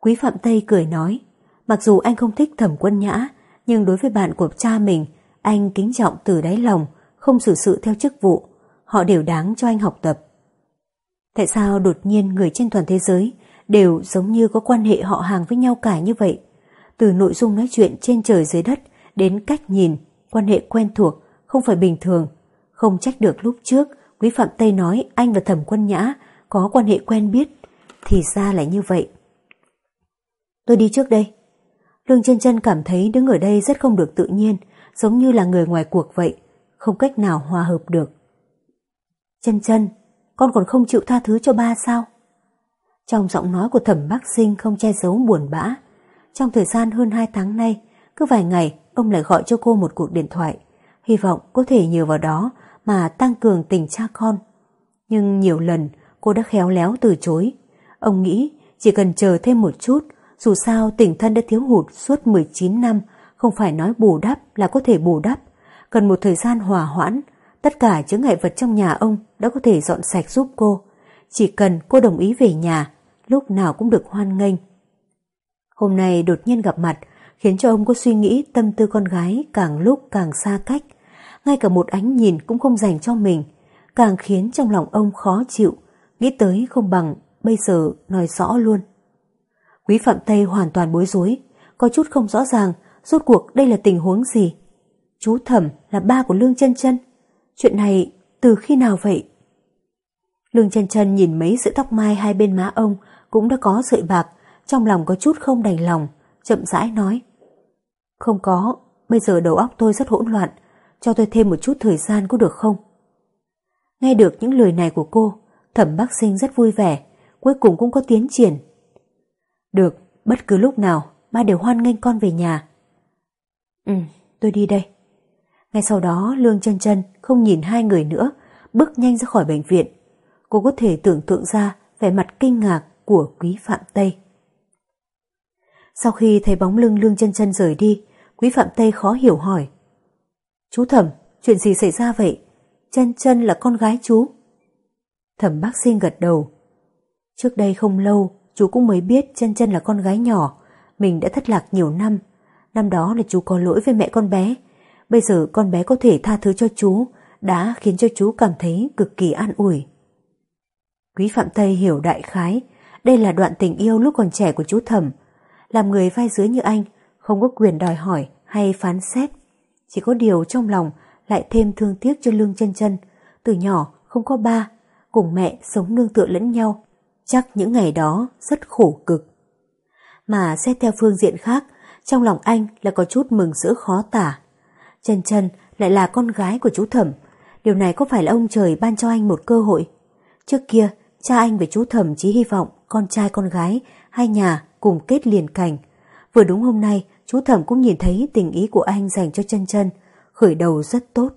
Quý Phạm Tây cười nói, mặc dù anh không thích thẩm quân nhã, nhưng đối với bạn của cha mình, anh kính trọng từ đáy lòng, không xử sự theo chức vụ, họ đều đáng cho anh học tập. Tại sao đột nhiên người trên toàn thế giới đều giống như có quan hệ họ hàng với nhau cả như vậy? Từ nội dung nói chuyện trên trời dưới đất đến cách nhìn, quan hệ quen thuộc, không phải bình thường. Không trách được lúc trước, Quý Phạm Tây nói anh và Thẩm Quân Nhã có quan hệ quen biết, thì ra lại như vậy. Tôi đi trước đây. Lương chân chân cảm thấy đứng ở đây rất không được tự nhiên, giống như là người ngoài cuộc vậy, không cách nào hòa hợp được. Chân chân, con còn không chịu tha thứ cho ba sao? Trong giọng nói của thẩm bác sinh không che giấu buồn bã. Trong thời gian hơn hai tháng nay, cứ vài ngày ông lại gọi cho cô một cuộc điện thoại, hy vọng có thể nhờ vào đó mà tăng cường tình cha con. Nhưng nhiều lần cô đã khéo léo từ chối. Ông nghĩ chỉ cần chờ thêm một chút, dù sao tình thân đã thiếu hụt suốt 19 năm, không phải nói bù đắp là có thể bù đắp. Cần một thời gian hòa hoãn, tất cả chứa ngại vật trong nhà ông đã có thể dọn sạch giúp cô. Chỉ cần cô đồng ý về nhà, lúc nào cũng được hoan nghênh. Hôm nay đột nhiên gặp mặt, khiến cho ông có suy nghĩ tâm tư con gái càng lúc càng xa cách. Ngay cả một ánh nhìn cũng không dành cho mình, càng khiến trong lòng ông khó chịu, nghĩ tới không bằng bây giờ nói rõ luôn. Quý Phạm Tây hoàn toàn bối rối, có chút không rõ ràng rốt cuộc đây là tình huống gì. Chú Thẩm là ba của Lương chân chân Chuyện này từ khi nào vậy? Lương chân chân nhìn mấy sợi tóc mai hai bên má ông cũng đã có sợi bạc, trong lòng có chút không đành lòng, chậm rãi nói. Không có, bây giờ đầu óc tôi rất hỗn loạn, cho tôi thêm một chút thời gian có được không? Nghe được những lời này của cô, thẩm bắc sinh rất vui vẻ, cuối cùng cũng có tiến triển. Được, bất cứ lúc nào, ba đều hoan nghênh con về nhà. Ừ, tôi đi đây. Ngay sau đó Lương chân chân không nhìn hai người nữa, bước nhanh ra khỏi bệnh viện. Cô có thể tưởng tượng ra vẻ mặt kinh ngạc của quý Phạm Tây. Sau khi thấy bóng lưng Lương chân chân rời đi, Quý Phạm Tây khó hiểu hỏi. Chú Thẩm, chuyện gì xảy ra vậy? Chân chân là con gái chú. Thẩm bác sinh gật đầu. Trước đây không lâu, chú cũng mới biết chân chân là con gái nhỏ. Mình đã thất lạc nhiều năm. Năm đó là chú có lỗi với mẹ con bé. Bây giờ con bé có thể tha thứ cho chú, đã khiến cho chú cảm thấy cực kỳ an ủi. Quý Phạm Tây hiểu đại khái, đây là đoạn tình yêu lúc còn trẻ của chú Thẩm. Làm người vai dưới như anh, không có quyền đòi hỏi hay phán xét. Chỉ có điều trong lòng lại thêm thương tiếc cho Lương chân chân. Từ nhỏ không có ba, cùng mẹ sống nương tựa lẫn nhau. Chắc những ngày đó rất khổ cực. Mà xét theo phương diện khác, trong lòng anh là có chút mừng rỡ khó tả. Trần Trần lại là con gái của chú Thẩm. Điều này có phải là ông trời ban cho anh một cơ hội? Trước kia, cha anh và chú Thẩm chỉ hy vọng con trai con gái hai nhà cùng kết liền cảnh. Vừa đúng hôm nay, chú Thẩm cũng nhìn thấy tình ý của anh dành cho Trân Trân, khởi đầu rất tốt.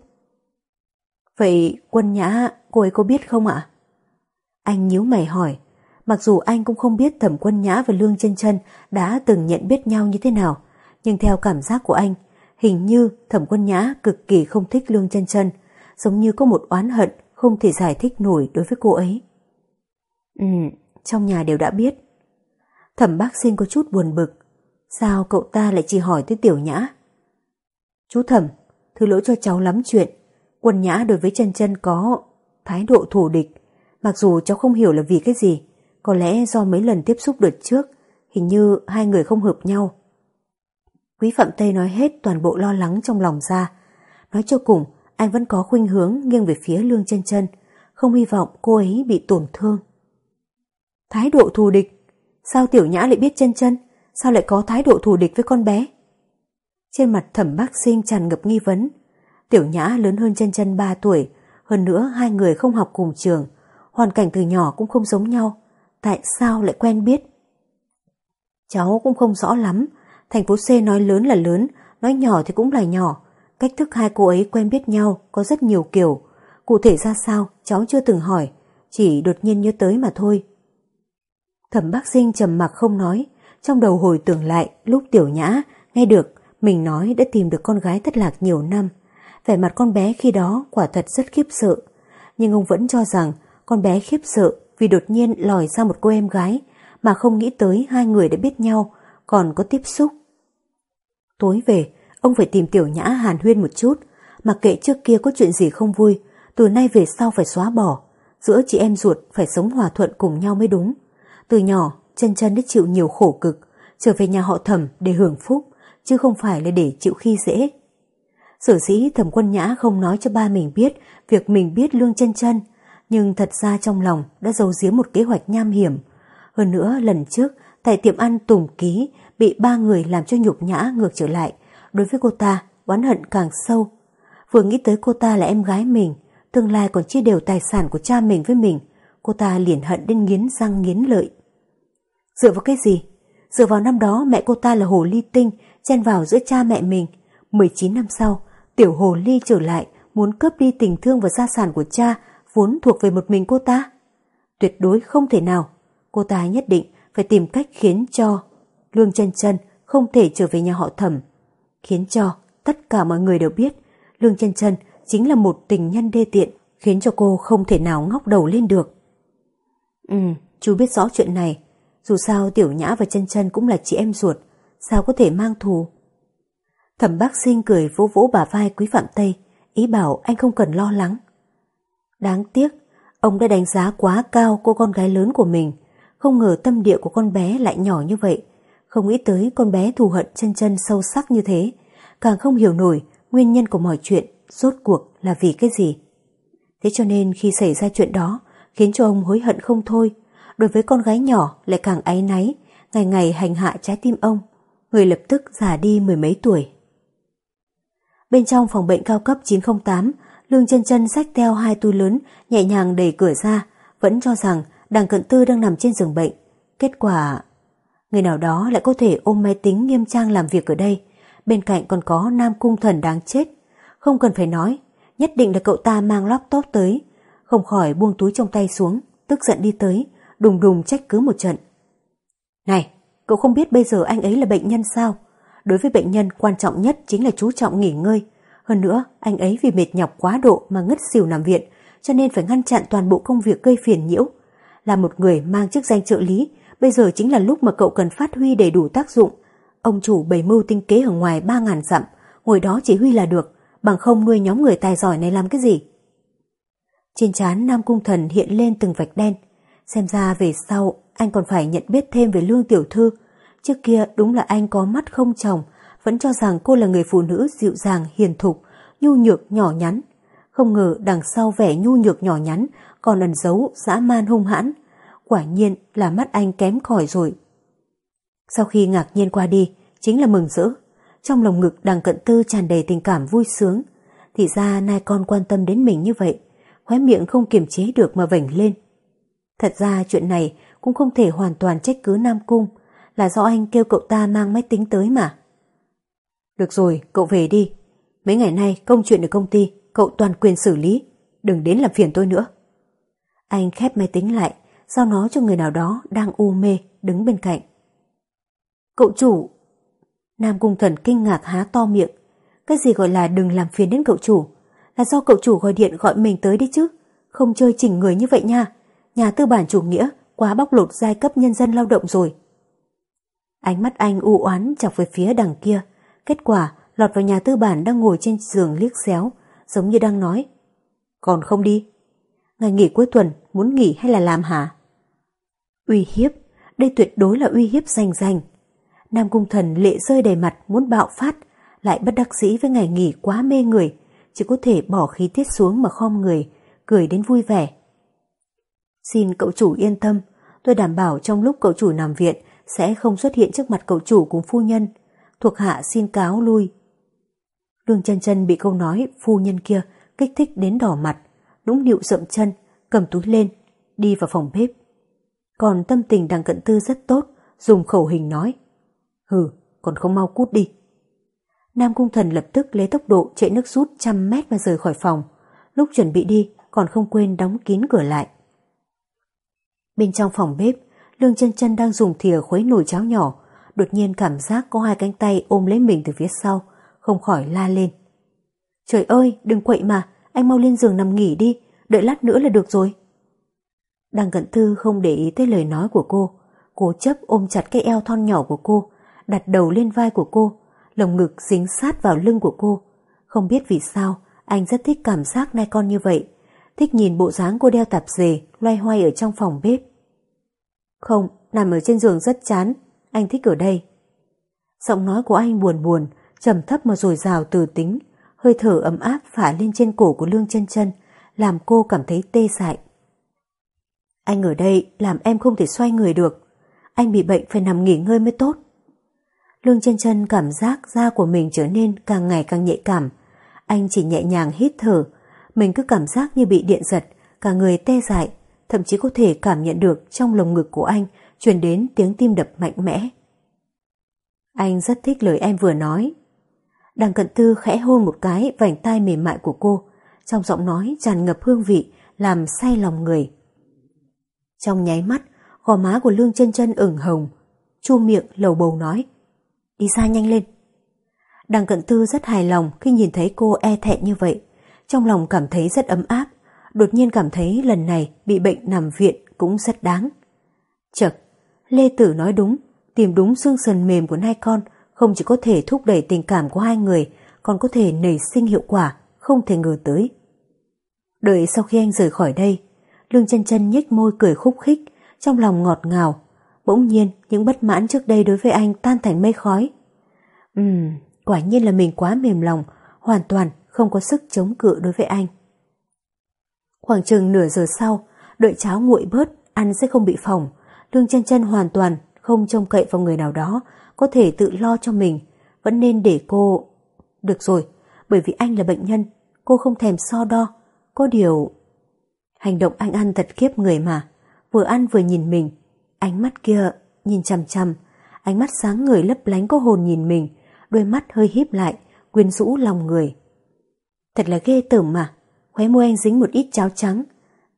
Vậy quân nhã cô ấy có biết không ạ? Anh nhíu mày hỏi, mặc dù anh cũng không biết thẩm quân nhã và lương chân chân đã từng nhận biết nhau như thế nào, nhưng theo cảm giác của anh, hình như thẩm quân nhã cực kỳ không thích lương chân chân, giống như có một oán hận không thể giải thích nổi đối với cô ấy. Ừ, trong nhà đều đã biết. Thẩm bác sinh có chút buồn bực, sao cậu ta lại chỉ hỏi tới tiểu nhã? Chú thẩm, thứ lỗi cho cháu lắm chuyện, quân nhã đối với chân chân có thái độ thù địch, mặc dù cháu không hiểu là vì cái gì, có lẽ do mấy lần tiếp xúc đợt trước, hình như hai người không hợp nhau. Quý Phạm Tây nói hết toàn bộ lo lắng trong lòng ra. Nói cho cùng, anh vẫn có khuynh hướng nghiêng về phía Lương chân chân, không hy vọng cô ấy bị tổn thương. Thái độ thù địch? Sao Tiểu Nhã lại biết chân chân? Sao lại có thái độ thù địch với con bé? Trên mặt thẩm bác sinh tràn ngập nghi vấn. Tiểu Nhã lớn hơn chân chân 3 tuổi, hơn nữa hai người không học cùng trường, hoàn cảnh từ nhỏ cũng không giống nhau. Tại sao lại quen biết? Cháu cũng không rõ lắm, thành phố C nói lớn là lớn, nói nhỏ thì cũng là nhỏ. Cách thức hai cô ấy quen biết nhau có rất nhiều kiểu. Cụ thể ra sao cháu chưa từng hỏi, chỉ đột nhiên nhớ tới mà thôi. Thẩm bác sinh trầm mặc không nói, trong đầu hồi tưởng lại lúc tiểu nhã nghe được mình nói đã tìm được con gái thất lạc nhiều năm. Vẻ mặt con bé khi đó quả thật rất khiếp sợ. Nhưng ông vẫn cho rằng con bé khiếp sợ vì đột nhiên lòi ra một cô em gái mà không nghĩ tới hai người đã biết nhau, còn có tiếp xúc. Tối về, ông phải tìm tiểu nhã hàn huyên một chút, mặc kệ trước kia có chuyện gì không vui, từ nay về sau phải xóa bỏ, giữa chị em ruột phải sống hòa thuận cùng nhau mới đúng. Từ nhỏ, chân chân đã chịu nhiều khổ cực, trở về nhà họ thẩm để hưởng phúc, chứ không phải là để chịu khi dễ. Sở dĩ thẩm quân nhã không nói cho ba mình biết việc mình biết lương chân chân, nhưng thật ra trong lòng đã giấu giếm một kế hoạch nham hiểm. Hơn nữa lần trước, tại tiệm ăn Tùng Ký bị ba người làm cho nhục nhã ngược trở lại. Đối với cô ta, oán hận càng sâu. Vừa nghĩ tới cô ta là em gái mình, tương lai còn chia đều tài sản của cha mình với mình, cô ta liền hận đến nghiến răng nghiến lợi. Dựa vào cái gì? Dựa vào năm đó mẹ cô ta là hồ ly tinh, chen vào giữa cha mẹ mình. 19 năm sau, tiểu hồ ly trở lại, muốn cướp đi tình thương và gia sản của cha, vốn thuộc về một mình cô ta. Tuyệt đối không thể nào. Cô ta nhất định phải tìm cách khiến cho Lương chân chân không thể trở về nhà họ thẩm. Khiến cho tất cả mọi người đều biết Lương chân chân chính là một tình nhân đê tiện khiến cho cô không thể nào ngóc đầu lên được. Ừ, chú biết rõ chuyện này. Dù sao Tiểu Nhã và chân chân cũng là chị em ruột. Sao có thể mang thù? Thẩm bác sinh cười vỗ vỗ bà vai quý phạm Tây, ý bảo anh không cần lo lắng. Đáng tiếc, ông đã đánh giá quá cao cô con gái lớn của mình, không ngờ tâm địa của con bé lại nhỏ như vậy, không nghĩ tới con bé thù hận chân chân sâu sắc như thế, càng không hiểu nổi nguyên nhân của mọi chuyện rốt cuộc là vì cái gì. Thế cho nên khi xảy ra chuyện đó, khiến cho ông hối hận không thôi, đối với con gái nhỏ lại càng áy náy, ngày ngày hành hạ trái tim ông, người lập tức già đi mười mấy tuổi. Bên trong phòng bệnh cao cấp 908, Lương chân chân xách theo hai túi lớn, nhẹ nhàng đẩy cửa ra, vẫn cho rằng đằng cận tư đang nằm trên giường bệnh. Kết quả... Người nào đó lại có thể ôm máy tính nghiêm trang làm việc ở đây, bên cạnh còn có nam cung thần đáng chết. Không cần phải nói, nhất định là cậu ta mang laptop tới, không khỏi buông túi trong tay xuống, tức giận đi tới, đùng đùng trách cứ một trận. Này, cậu không biết bây giờ anh ấy là bệnh nhân sao? Đối với bệnh nhân quan trọng nhất chính là chú trọng nghỉ ngơi. Hơn nữa, anh ấy vì mệt nhọc quá độ mà ngất xỉu nằm viện, cho nên phải ngăn chặn toàn bộ công việc gây phiền nhiễu. Là một người mang chức danh trợ lý, bây giờ chính là lúc mà cậu cần phát huy đầy đủ tác dụng. Ông chủ bày mưu tinh kế ở ngoài ba ngàn dặm, ngồi đó chỉ huy là được, bằng không nuôi nhóm người tài giỏi này làm cái gì. Trên trán Nam Cung Thần hiện lên từng vạch đen, xem ra về sau anh còn phải nhận biết thêm về Lương Tiểu Thư. Trước kia đúng là anh có mắt không chồng, vẫn cho rằng cô là người phụ nữ dịu dàng, hiền thục, nhu nhược, nhỏ nhắn. Không ngờ đằng sau vẻ nhu nhược nhỏ nhắn còn ẩn giấu dã man hung hãn. Quả nhiên là mắt anh kém khỏi rồi. Sau khi ngạc nhiên qua đi, chính là mừng rỡ. Trong lồng ngực đằng cận tư tràn đầy tình cảm vui sướng. Thì ra nai con quan tâm đến mình như vậy, khóe miệng không kiềm chế được mà vảnh lên. Thật ra chuyện này cũng không thể hoàn toàn trách cứ Nam Cung, là do anh kêu cậu ta mang máy tính tới mà. Được rồi, cậu về đi. Mấy ngày nay công chuyện ở công ty, cậu toàn quyền xử lý, đừng đến làm phiền tôi nữa. Anh khép máy tính lại, giao nó cho người nào đó đang u mê, đứng bên cạnh. Cậu chủ! Nam Cung Thần kinh ngạc há to miệng. Cái gì gọi là đừng làm phiền đến cậu chủ? Là do cậu chủ gọi điện gọi mình tới đấy chứ? Không chơi chỉnh người như vậy nha. Nhà tư bản chủ nghĩa quá bóc lột giai cấp nhân dân lao động rồi. Ánh mắt anh u oán chọc về phía đằng kia. Kết quả lọt vào nhà tư bản đang ngồi trên giường liếc xéo, giống như đang nói. Còn không đi. Ngày nghỉ cuối tuần muốn nghỉ hay là làm hả? Uy hiếp, đây tuyệt đối là uy hiếp danh danh. Nam Cung Thần lệ rơi đầy mặt muốn bạo phát, lại bất đắc dĩ với ngày nghỉ quá mê người, chỉ có thể bỏ khí tiết xuống mà khom người, cười đến vui vẻ. Xin cậu chủ yên tâm, tôi đảm bảo trong lúc cậu chủ nằm viện sẽ không xuất hiện trước mặt cậu chủ cùng phu nhân. Thuộc hạ xin cáo lui. Lương chân chân bị câu nói phu nhân kia kích thích đến đỏ mặt, nũng nịu rậm chân, cầm túi lên, đi vào phòng bếp. Còn tâm tình đằng cận tư rất tốt, dùng khẩu hình nói. Hừ, còn không mau cút đi. Nam Cung Thần lập tức lấy tốc độ chạy nước rút trăm mét và rời khỏi phòng. Lúc chuẩn bị đi, còn không quên đóng kín cửa lại. Bên trong phòng bếp, Lương chân chân đang dùng thìa khuấy nồi cháo nhỏ, đột nhiên cảm giác có hai cánh tay ôm lấy mình từ phía sau, không khỏi la lên. Trời ơi, đừng quậy mà, anh mau lên giường nằm nghỉ đi, đợi lát nữa là được rồi. Đằng cận thư không để ý tới lời nói của cô, cố chấp ôm chặt cái eo thon nhỏ của cô, đặt đầu lên vai của cô, lồng ngực dính sát vào lưng của cô. Không biết vì sao, anh rất thích cảm giác nai con như vậy, thích nhìn bộ dáng cô đeo tạp dề, loay hoay ở trong phòng bếp. Không, nằm ở trên giường rất chán, anh thích ở đây. Giọng nói của anh buồn buồn, trầm thấp mà dồi rào từ tính, hơi thở ấm áp phả lên trên cổ của Lương chân chân, làm cô cảm thấy tê dại. Anh ở đây làm em không thể xoay người được, anh bị bệnh phải nằm nghỉ ngơi mới tốt. Lương chân chân cảm giác da của mình trở nên càng ngày càng nhạy cảm. Anh chỉ nhẹ nhàng hít thở, mình cứ cảm giác như bị điện giật, cả người tê dại, thậm chí có thể cảm nhận được trong lồng ngực của anh truyền đến tiếng tim đập mạnh mẽ. Anh rất thích lời em vừa nói. Đằng cận tư khẽ hôn một cái vành tai mềm mại của cô, trong giọng nói tràn ngập hương vị, làm say lòng người. Trong nháy mắt, gò má của Lương chân chân ửng hồng, chu miệng lầu bầu nói. Đi xa nhanh lên. Đằng cận tư rất hài lòng khi nhìn thấy cô e thẹn như vậy, trong lòng cảm thấy rất ấm áp, đột nhiên cảm thấy lần này bị bệnh nằm viện cũng rất đáng. Chật, Lê Tử nói đúng, tìm đúng xương sườn mềm của nai con không chỉ có thể thúc đẩy tình cảm của hai người, còn có thể nảy sinh hiệu quả, không thể ngờ tới. Đợi sau khi anh rời khỏi đây, Lương chân chân nhếch môi cười khúc khích, trong lòng ngọt ngào. Bỗng nhiên, những bất mãn trước đây đối với anh tan thành mây khói. Ừm, quả nhiên là mình quá mềm lòng, hoàn toàn không có sức chống cự đối với anh. Khoảng chừng nửa giờ sau, đợi cháo nguội bớt, ăn sẽ không bị phỏng. Lương chân chân hoàn toàn không trông cậy vào người nào đó, có thể tự lo cho mình. Vẫn nên để cô... Được rồi, bởi vì anh là bệnh nhân, cô không thèm so đo. Có điều... Hành động anh ăn thật kiếp người mà. Vừa ăn vừa nhìn mình. Ánh mắt kia nhìn chằm chằm. Ánh mắt sáng người lấp lánh có hồn nhìn mình. Đôi mắt hơi híp lại, quyến rũ lòng người. Thật là ghê tởm mà khóe môi anh dính một ít cháo trắng.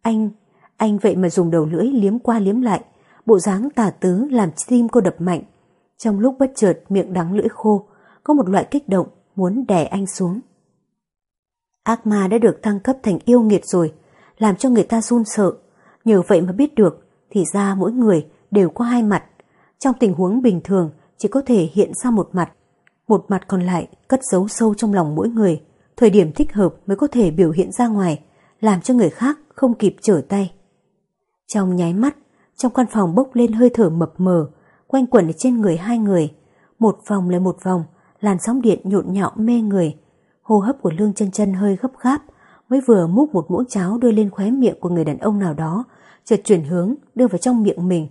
Anh, anh vậy mà dùng đầu lưỡi liếm qua liếm lại, bộ dáng tà tứ làm tim cô đập mạnh. Trong lúc bất chợt miệng đắng lưỡi khô, có một loại kích động muốn đè anh xuống. Ác ma đã được thăng cấp thành yêu nghiệt rồi, làm cho người ta run sợ. Nhờ vậy mà biết được, thì ra mỗi người đều có hai mặt. Trong tình huống bình thường chỉ có thể hiện ra một mặt, một mặt còn lại cất giấu sâu trong lòng mỗi người. Thời điểm thích hợp mới có thể biểu hiện ra ngoài, làm cho người khác không kịp trở tay. Trong nháy mắt, trong căn phòng bốc lên hơi thở mập mờ, quanh quẩn ở trên người hai người. Một vòng lại một vòng, làn sóng điện nhộn nhạo mê người. Hô hấp của Lương chân chân hơi gấp gáp, mới vừa múc một muỗng cháo đưa lên khóe miệng của người đàn ông nào đó, chợt chuyển hướng đưa vào trong miệng mình.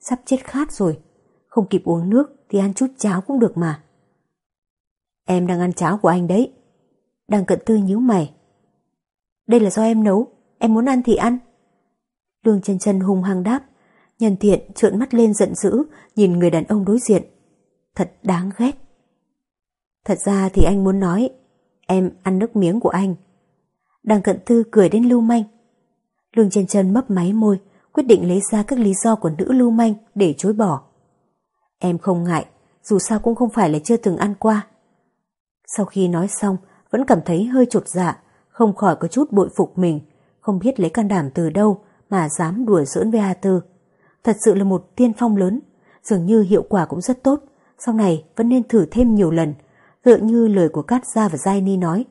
Sắp chết khát rồi, không kịp uống nước thì ăn chút cháo cũng được mà. Em đang ăn cháo của anh đấy. Đang cận tư nhíu mày. Đây là do em nấu, em muốn ăn thì ăn. Lương chân chân hung hăng đáp, nhân tiện trợn mắt lên giận dữ nhìn người đàn ông đối diện. Thật đáng ghét. Thật ra thì anh muốn nói, em ăn nước miếng của anh. Đang cận tư cười đến lưu manh. Lương chân chân mấp máy môi, quyết định lấy ra các lý do của nữ lưu manh để chối bỏ. Em không ngại, dù sao cũng không phải là chưa từng ăn qua. Sau khi nói xong, vẫn cảm thấy hơi trột dạ, không khỏi có chút bội phục mình, không biết lấy can đảm từ đâu mà dám đùa giỡn với A Tư. Thật sự là một tiên phong lớn, dường như hiệu quả cũng rất tốt, sau này vẫn nên thử thêm nhiều lần, tựa như lời của Cát Gia và Giai Ni nói,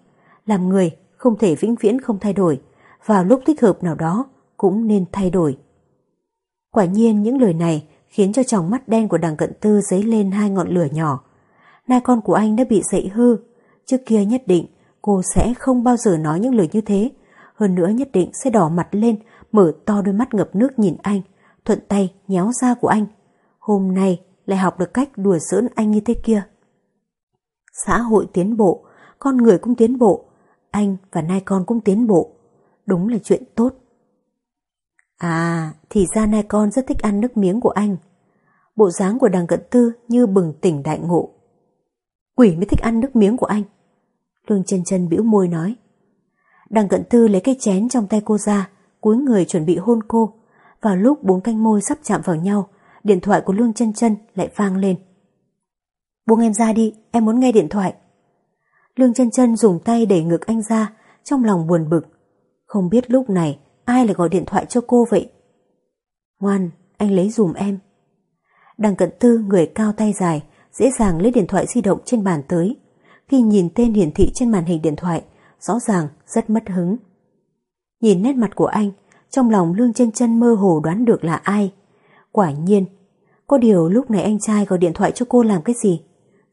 làm người không thể vĩnh viễn không thay đổi, vào lúc thích hợp nào đó cũng nên thay đổi. Quả nhiên những lời này khiến cho tròng mắt đen của đằng cận tư dấy lên hai ngọn lửa nhỏ. Nai con của anh đã bị dậy hư, trước kia nhất định cô sẽ không bao giờ nói những lời như thế, hơn nữa nhất định sẽ đỏ mặt lên, mở to đôi mắt ngập nước nhìn anh, thuận tay nhéo da của anh. Hôm nay lại học được cách đùa giỡn anh như thế kia. Xã hội tiến bộ, con người cũng tiến bộ, anh và nai con cũng tiến bộ. Đúng là chuyện tốt. À, thì ra nai con rất thích ăn nước miếng của anh. Bộ dáng của đằng cận tư như bừng tỉnh đại ngộ. Quỷ mới thích ăn nước miếng của anh. Lương chân chân bĩu môi nói. Đằng cận tư lấy cái chén trong tay cô ra, cúi người chuẩn bị hôn cô. Vào lúc bốn canh môi sắp chạm vào nhau, điện thoại của Lương chân chân lại vang lên. Buông em ra đi, em muốn nghe điện thoại. Lương chân chân dùng tay đẩy ngực anh ra, trong lòng buồn bực. Không biết lúc này ai lại gọi điện thoại cho cô vậy? Ngoan, anh lấy dùm em. Đằng cận tư người cao tay dài, dễ dàng lấy điện thoại di động trên bàn tới. Khi nhìn tên hiển thị trên màn hình điện thoại, rõ ràng rất mất hứng. Nhìn nét mặt của anh, trong lòng Lương chân chân mơ hồ đoán được là ai. Quả nhiên, có điều lúc này anh trai gọi điện thoại cho cô làm cái gì?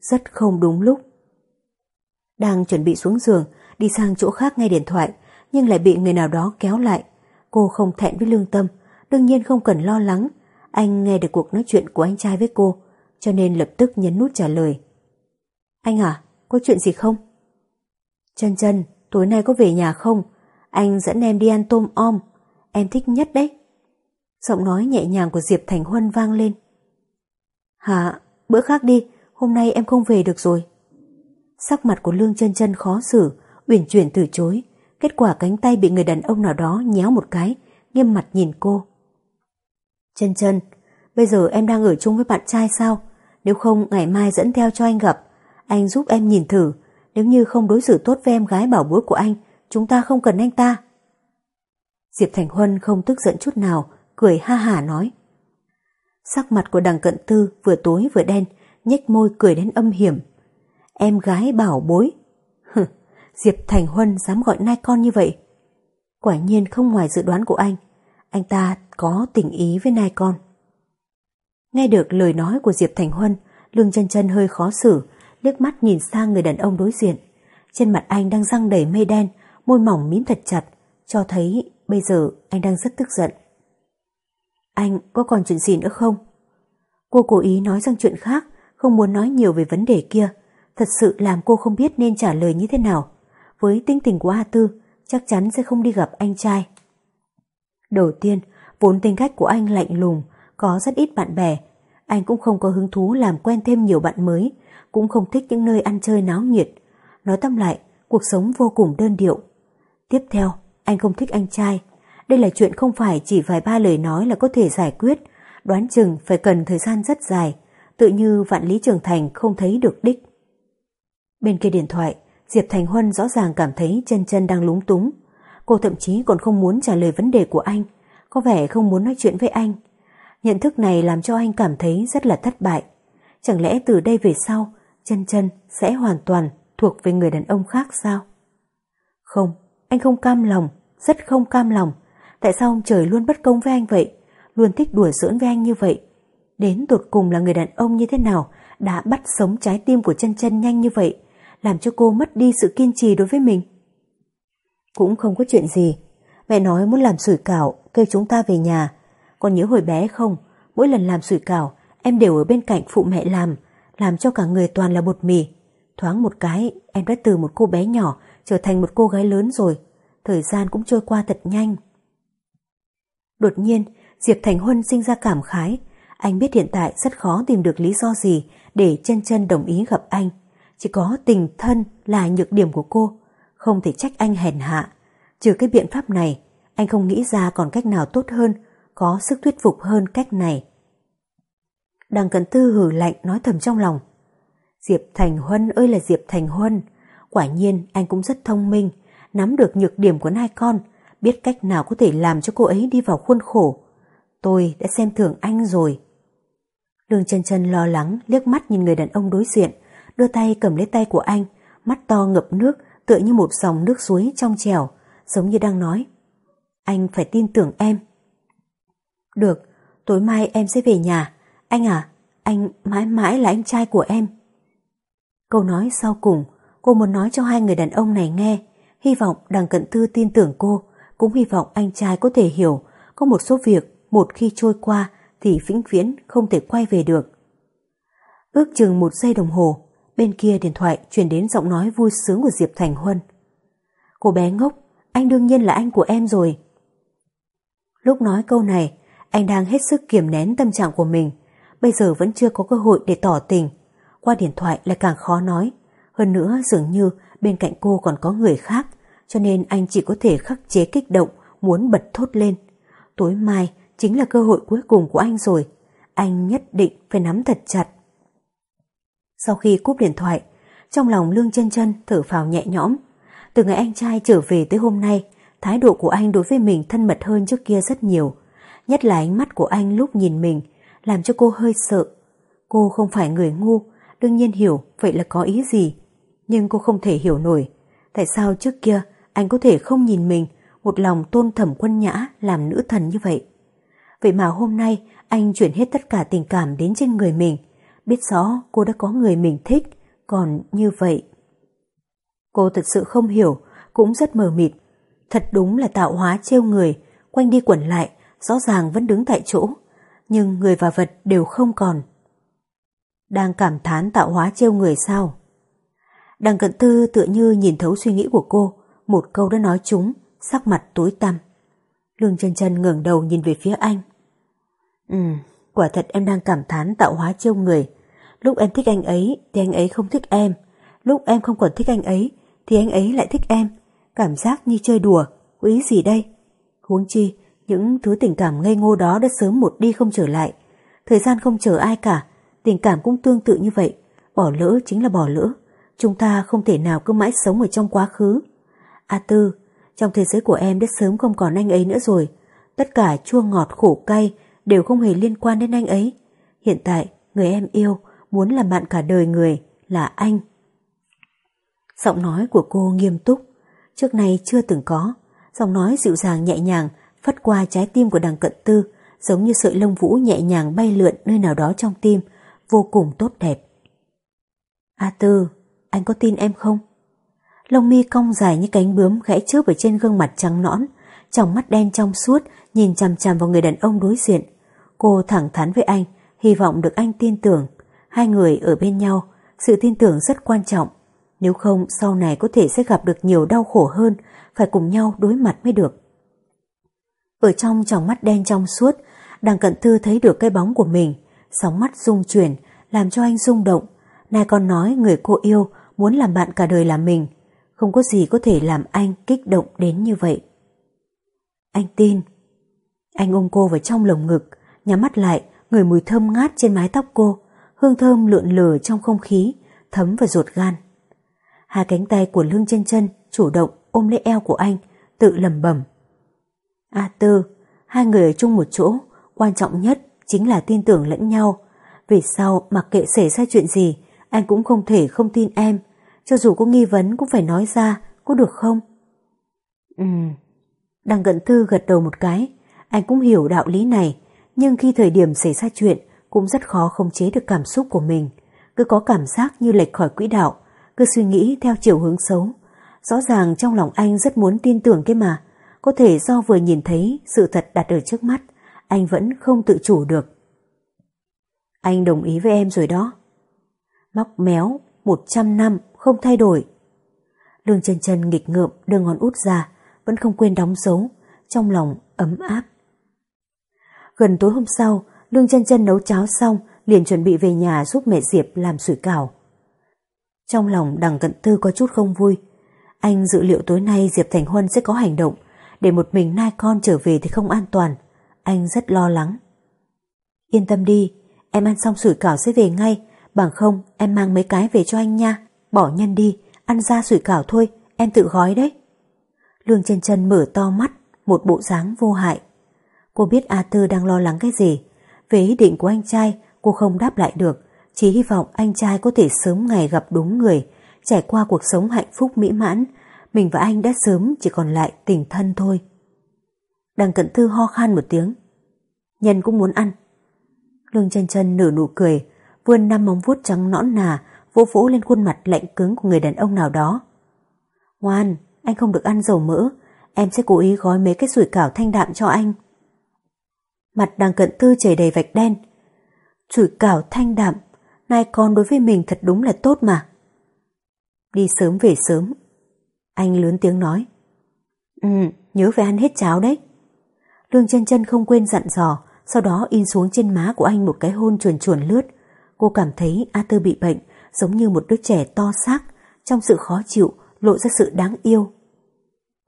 Rất không đúng lúc. Đang chuẩn bị xuống giường, đi sang chỗ khác nghe điện thoại, nhưng lại bị người nào đó kéo lại. Cô không thẹn với lương tâm, đương nhiên không cần lo lắng. Anh nghe được cuộc nói chuyện của anh trai với cô, cho nên lập tức nhấn nút trả lời. Anh à, có chuyện gì không? Chân chân, tối nay có về nhà không? Anh dẫn em đi ăn tôm om, em thích nhất đấy. Giọng nói nhẹ nhàng của Diệp Thành Huân vang lên. Hả, bữa khác đi, hôm nay em không về được rồi. Sắc mặt của Lương chân chân khó xử, uyển chuyển từ chối. Kết quả cánh tay bị người đàn ông nào đó nhéo một cái, nghiêm mặt nhìn cô. Chân chân, bây giờ em đang ở chung với bạn trai sao? Nếu không ngày mai dẫn theo cho anh gặp, anh giúp em nhìn thử. Nếu như không đối xử tốt với em gái bảo bối của anh, chúng ta không cần anh ta. Diệp Thành Huân không tức giận chút nào, cười ha hả nói. Sắc mặt của đằng cận tư vừa tối vừa đen, nhếch môi cười đến âm hiểm. Em gái bảo bối. Hừ, Diệp Thành Huân dám gọi nai con như vậy. Quả nhiên không ngoài dự đoán của anh, anh ta có tình ý với nai con. Nghe được lời nói của Diệp Thành Huân, Lương chân chân hơi khó xử, liếc mắt nhìn sang người đàn ông đối diện. Trên mặt anh đang răng đầy mây đen, môi mỏng mím thật chặt, cho thấy bây giờ anh đang rất tức giận. Anh có còn chuyện gì nữa không? Cô cố ý nói sang chuyện khác, không muốn nói nhiều về vấn đề kia. Thật sự làm cô không biết nên trả lời như thế nào. Với tính tình của A Tư, chắc chắn sẽ không đi gặp anh trai. Đầu tiên, vốn tính cách của anh lạnh lùng, có rất ít bạn bè. Anh cũng không có hứng thú làm quen thêm nhiều bạn mới, cũng không thích những nơi ăn chơi náo nhiệt. Nói tâm lại, cuộc sống vô cùng đơn điệu. Tiếp theo, anh không thích anh trai. Đây là chuyện không phải chỉ vài ba lời nói là có thể giải quyết, đoán chừng phải cần thời gian rất dài, tự như vạn lý trường thành không thấy được đích. Bên kia điện thoại, Diệp Thành Huân rõ ràng cảm thấy chân chân đang lúng túng. Cô thậm chí còn không muốn trả lời vấn đề của anh, có vẻ không muốn nói chuyện với anh. Nhận thức này làm cho anh cảm thấy rất là thất bại. Chẳng lẽ từ đây về sau, chân chân sẽ hoàn toàn thuộc về người đàn ông khác sao? Không, anh không cam lòng, rất không cam lòng. Tại sao ông trời luôn bất công với anh vậy? Luôn thích đùa giỡn với anh như vậy? Đến tột cùng là người đàn ông như thế nào đã bắt sống trái tim của chân chân nhanh như vậy, làm cho cô mất đi sự kiên trì đối với mình? Cũng không có chuyện gì. Mẹ nói muốn làm sủi cảo, kêu chúng ta về nhà. Còn nhớ hồi bé không? Mỗi lần làm sủi cảo, em đều ở bên cạnh phụ mẹ làm, làm cho cả người toàn là bột mì. Thoáng một cái, em đã từ một cô bé nhỏ trở thành một cô gái lớn rồi. Thời gian cũng trôi qua thật nhanh. Đột nhiên, Diệp Thành Huân sinh ra cảm khái. Anh biết hiện tại rất khó tìm được lý do gì để chân chân đồng ý gặp anh. Chỉ có tình thân là nhược điểm của cô. Không thể trách anh hèn hạ. Trừ cái biện pháp này, anh không nghĩ ra còn cách nào tốt hơn, có sức thuyết phục hơn cách này. Đằng Cận Tư hử lạnh nói thầm trong lòng. Diệp Thành Huân ơi là Diệp Thành Huân, quả nhiên anh cũng rất thông minh, nắm được nhược điểm của hai con, biết cách nào có thể làm cho cô ấy đi vào khuôn khổ. Tôi đã xem thường anh rồi. Lương chân chân lo lắng liếc mắt nhìn người đàn ông đối diện, đưa tay cầm lấy tay của anh, mắt to ngập nước tựa như một dòng nước suối trong trèo, giống như đang nói. Anh phải tin tưởng em. Được, tối mai em sẽ về nhà. Anh à, anh mãi mãi là anh trai của em. Câu nói sau cùng, cô muốn nói cho hai người đàn ông này nghe, hy vọng đằng cận thư tin tưởng cô, cũng hy vọng anh trai có thể hiểu có một số việc một khi trôi qua thì vĩnh viễn không thể quay về được. Ước chừng một giây đồng hồ, bên kia điện thoại truyền đến giọng nói vui sướng của Diệp Thành Huân. Cô bé ngốc, anh đương nhiên là anh của em rồi. Lúc nói câu này, anh đang hết sức kiềm nén tâm trạng của mình, bây giờ vẫn chưa có cơ hội để tỏ tình. Qua điện thoại lại càng khó nói, hơn nữa dường như bên cạnh cô còn có người khác, cho nên anh chỉ có thể khắc chế kích động, muốn bật thốt lên. Tối mai chính là cơ hội cuối cùng của anh rồi, anh nhất định phải nắm thật chặt. Sau khi cúp điện thoại, trong lòng Lương chân chân thở phào nhẹ nhõm. Từ ngày anh trai trở về tới hôm nay, thái độ của anh đối với mình thân mật hơn trước kia rất nhiều. Nhất là ánh mắt của anh lúc nhìn mình, làm cho cô hơi sợ. Cô không phải người ngu, đương nhiên hiểu vậy là có ý gì. Nhưng cô không thể hiểu nổi. Tại sao trước kia anh có thể không nhìn mình một lòng tôn thẩm quân nhã làm nữ thần như vậy? Vậy mà hôm nay anh chuyển hết tất cả tình cảm đến trên người mình. Biết rõ cô đã có người mình thích, còn như vậy. Cô thật sự không hiểu, cũng rất mờ mịt. Thật đúng là tạo hóa trêu người, quanh đi quẩn lại, rõ ràng vẫn đứng tại chỗ, nhưng người và vật đều không còn. Đang cảm thán tạo hóa trêu người sao? Đằng cận tư tựa như nhìn thấu suy nghĩ của cô, một câu đã nói chúng, sắc mặt tối tăm. Lương chân chân ngẩng đầu nhìn về phía anh. Ừ, quả thật em đang cảm thán tạo hóa trêu người. Lúc em thích anh ấy thì anh ấy không thích em. Lúc em không còn thích anh ấy thì anh ấy lại thích em. Cảm giác như chơi đùa, quý gì đây? Huống chi, những thứ tình cảm ngây ngô đó đã sớm một đi không trở lại. Thời gian không chờ ai cả, tình cảm cũng tương tự như vậy. Bỏ lỡ chính là bỏ lỡ. Chúng ta không thể nào cứ mãi sống ở trong quá khứ. A Tư, trong thế giới của em đã sớm không còn anh ấy nữa rồi. Tất cả chua ngọt khổ cay đều không hề liên quan đến anh ấy. Hiện tại, người em yêu muốn làm bạn cả đời người là anh. Giọng nói của cô nghiêm túc, trước nay chưa từng có. Giọng nói dịu dàng nhẹ nhàng phất qua trái tim của đằng cận tư, giống như sợi lông vũ nhẹ nhàng bay lượn nơi nào đó trong tim, vô cùng tốt đẹp. A Tư, anh có tin em không? Lông mi cong dài như cánh bướm gãy chớp ở trên gương mặt trắng nõn, trong mắt đen trong suốt nhìn chằm chằm vào người đàn ông đối diện. Cô thẳng thắn với anh, hy vọng được anh tin tưởng. Hai người ở bên nhau, sự tin tưởng rất quan trọng. Nếu không sau này có thể sẽ gặp được nhiều đau khổ hơn, phải cùng nhau đối mặt mới được. Ở trong tròng mắt đen trong suốt, đằng cận thư thấy được cái bóng của mình, sóng mắt rung chuyển, làm cho anh rung động. Nay còn nói người cô yêu muốn làm bạn cả đời là mình, không có gì có thể làm anh kích động đến như vậy. Anh tin. Anh ôm cô vào trong lồng ngực, nhắm mắt lại, người mùi thơm ngát trên mái tóc cô, hương thơm lượn lờ trong không khí, thấm vào ruột gan. Hai cánh tay của Lương chân chân chủ động ôm lấy eo của anh, tự lầm bẩm. A Tư, hai người ở chung một chỗ, quan trọng nhất chính là tin tưởng lẫn nhau. Vì sao mặc kệ xảy ra chuyện gì, anh cũng không thể không tin em. Cho dù có nghi vấn cũng phải nói ra, có được không? Ừ. Đằng cận thư gật đầu một cái, anh cũng hiểu đạo lý này, nhưng khi thời điểm xảy ra chuyện cũng rất khó không chế được cảm xúc của mình. Cứ có cảm giác như lệch khỏi quỹ đạo, cứ suy nghĩ theo chiều hướng xấu. Rõ ràng trong lòng anh rất muốn tin tưởng cái mà, có thể do vừa nhìn thấy sự thật đặt ở trước mắt, anh vẫn không tự chủ được. Anh đồng ý với em rồi đó. Móc méo, 100 năm, không thay đổi. Lương chân chân nghịch ngợm đưa ngón út ra, vẫn không quên đóng dấu, trong lòng ấm áp. Gần tối hôm sau, Lương chân chân nấu cháo xong, liền chuẩn bị về nhà giúp mẹ Diệp làm sủi cảo. Trong lòng đằng cận tư có chút không vui. Anh dự liệu tối nay Diệp Thành Huân sẽ có hành động, để một mình nai con trở về thì không an toàn. Anh rất lo lắng. Yên tâm đi, em ăn xong sủi cảo sẽ về ngay, bằng không em mang mấy cái về cho anh nha. Bỏ nhân đi, ăn ra sủi cảo thôi, em tự gói đấy. Lương chân chân mở to mắt, một bộ dáng vô hại. Cô biết A Tư đang lo lắng cái gì. Về ý định của anh trai, cô không đáp lại được, chỉ hy vọng anh trai có thể sớm ngày gặp đúng người, trải qua cuộc sống hạnh phúc mỹ mãn. Mình và anh đã sớm chỉ còn lại tình thân thôi. Đằng cận thư ho khan một tiếng. Nhân cũng muốn ăn. Lương chân chân nở nụ cười, vươn năm móng vuốt trắng nõn nà, vỗ vỗ lên khuôn mặt lạnh cứng của người đàn ông nào đó. Ngoan, anh không được ăn dầu mỡ, em sẽ cố ý gói mấy cái sủi cảo thanh đạm cho anh. Mặt đằng cận tư chảy đầy vạch đen. Sủi cảo thanh đạm, nay con đối với mình thật đúng là tốt mà. Đi sớm về sớm. Anh lớn tiếng nói. Ừ, nhớ phải ăn hết cháo đấy. Lương chân chân không quên dặn dò, sau đó in xuống trên má của anh một cái hôn chuồn chuồn lướt. Cô cảm thấy A Tư bị bệnh, giống như một đứa trẻ to xác, trong sự khó chịu lộ ra sự đáng yêu.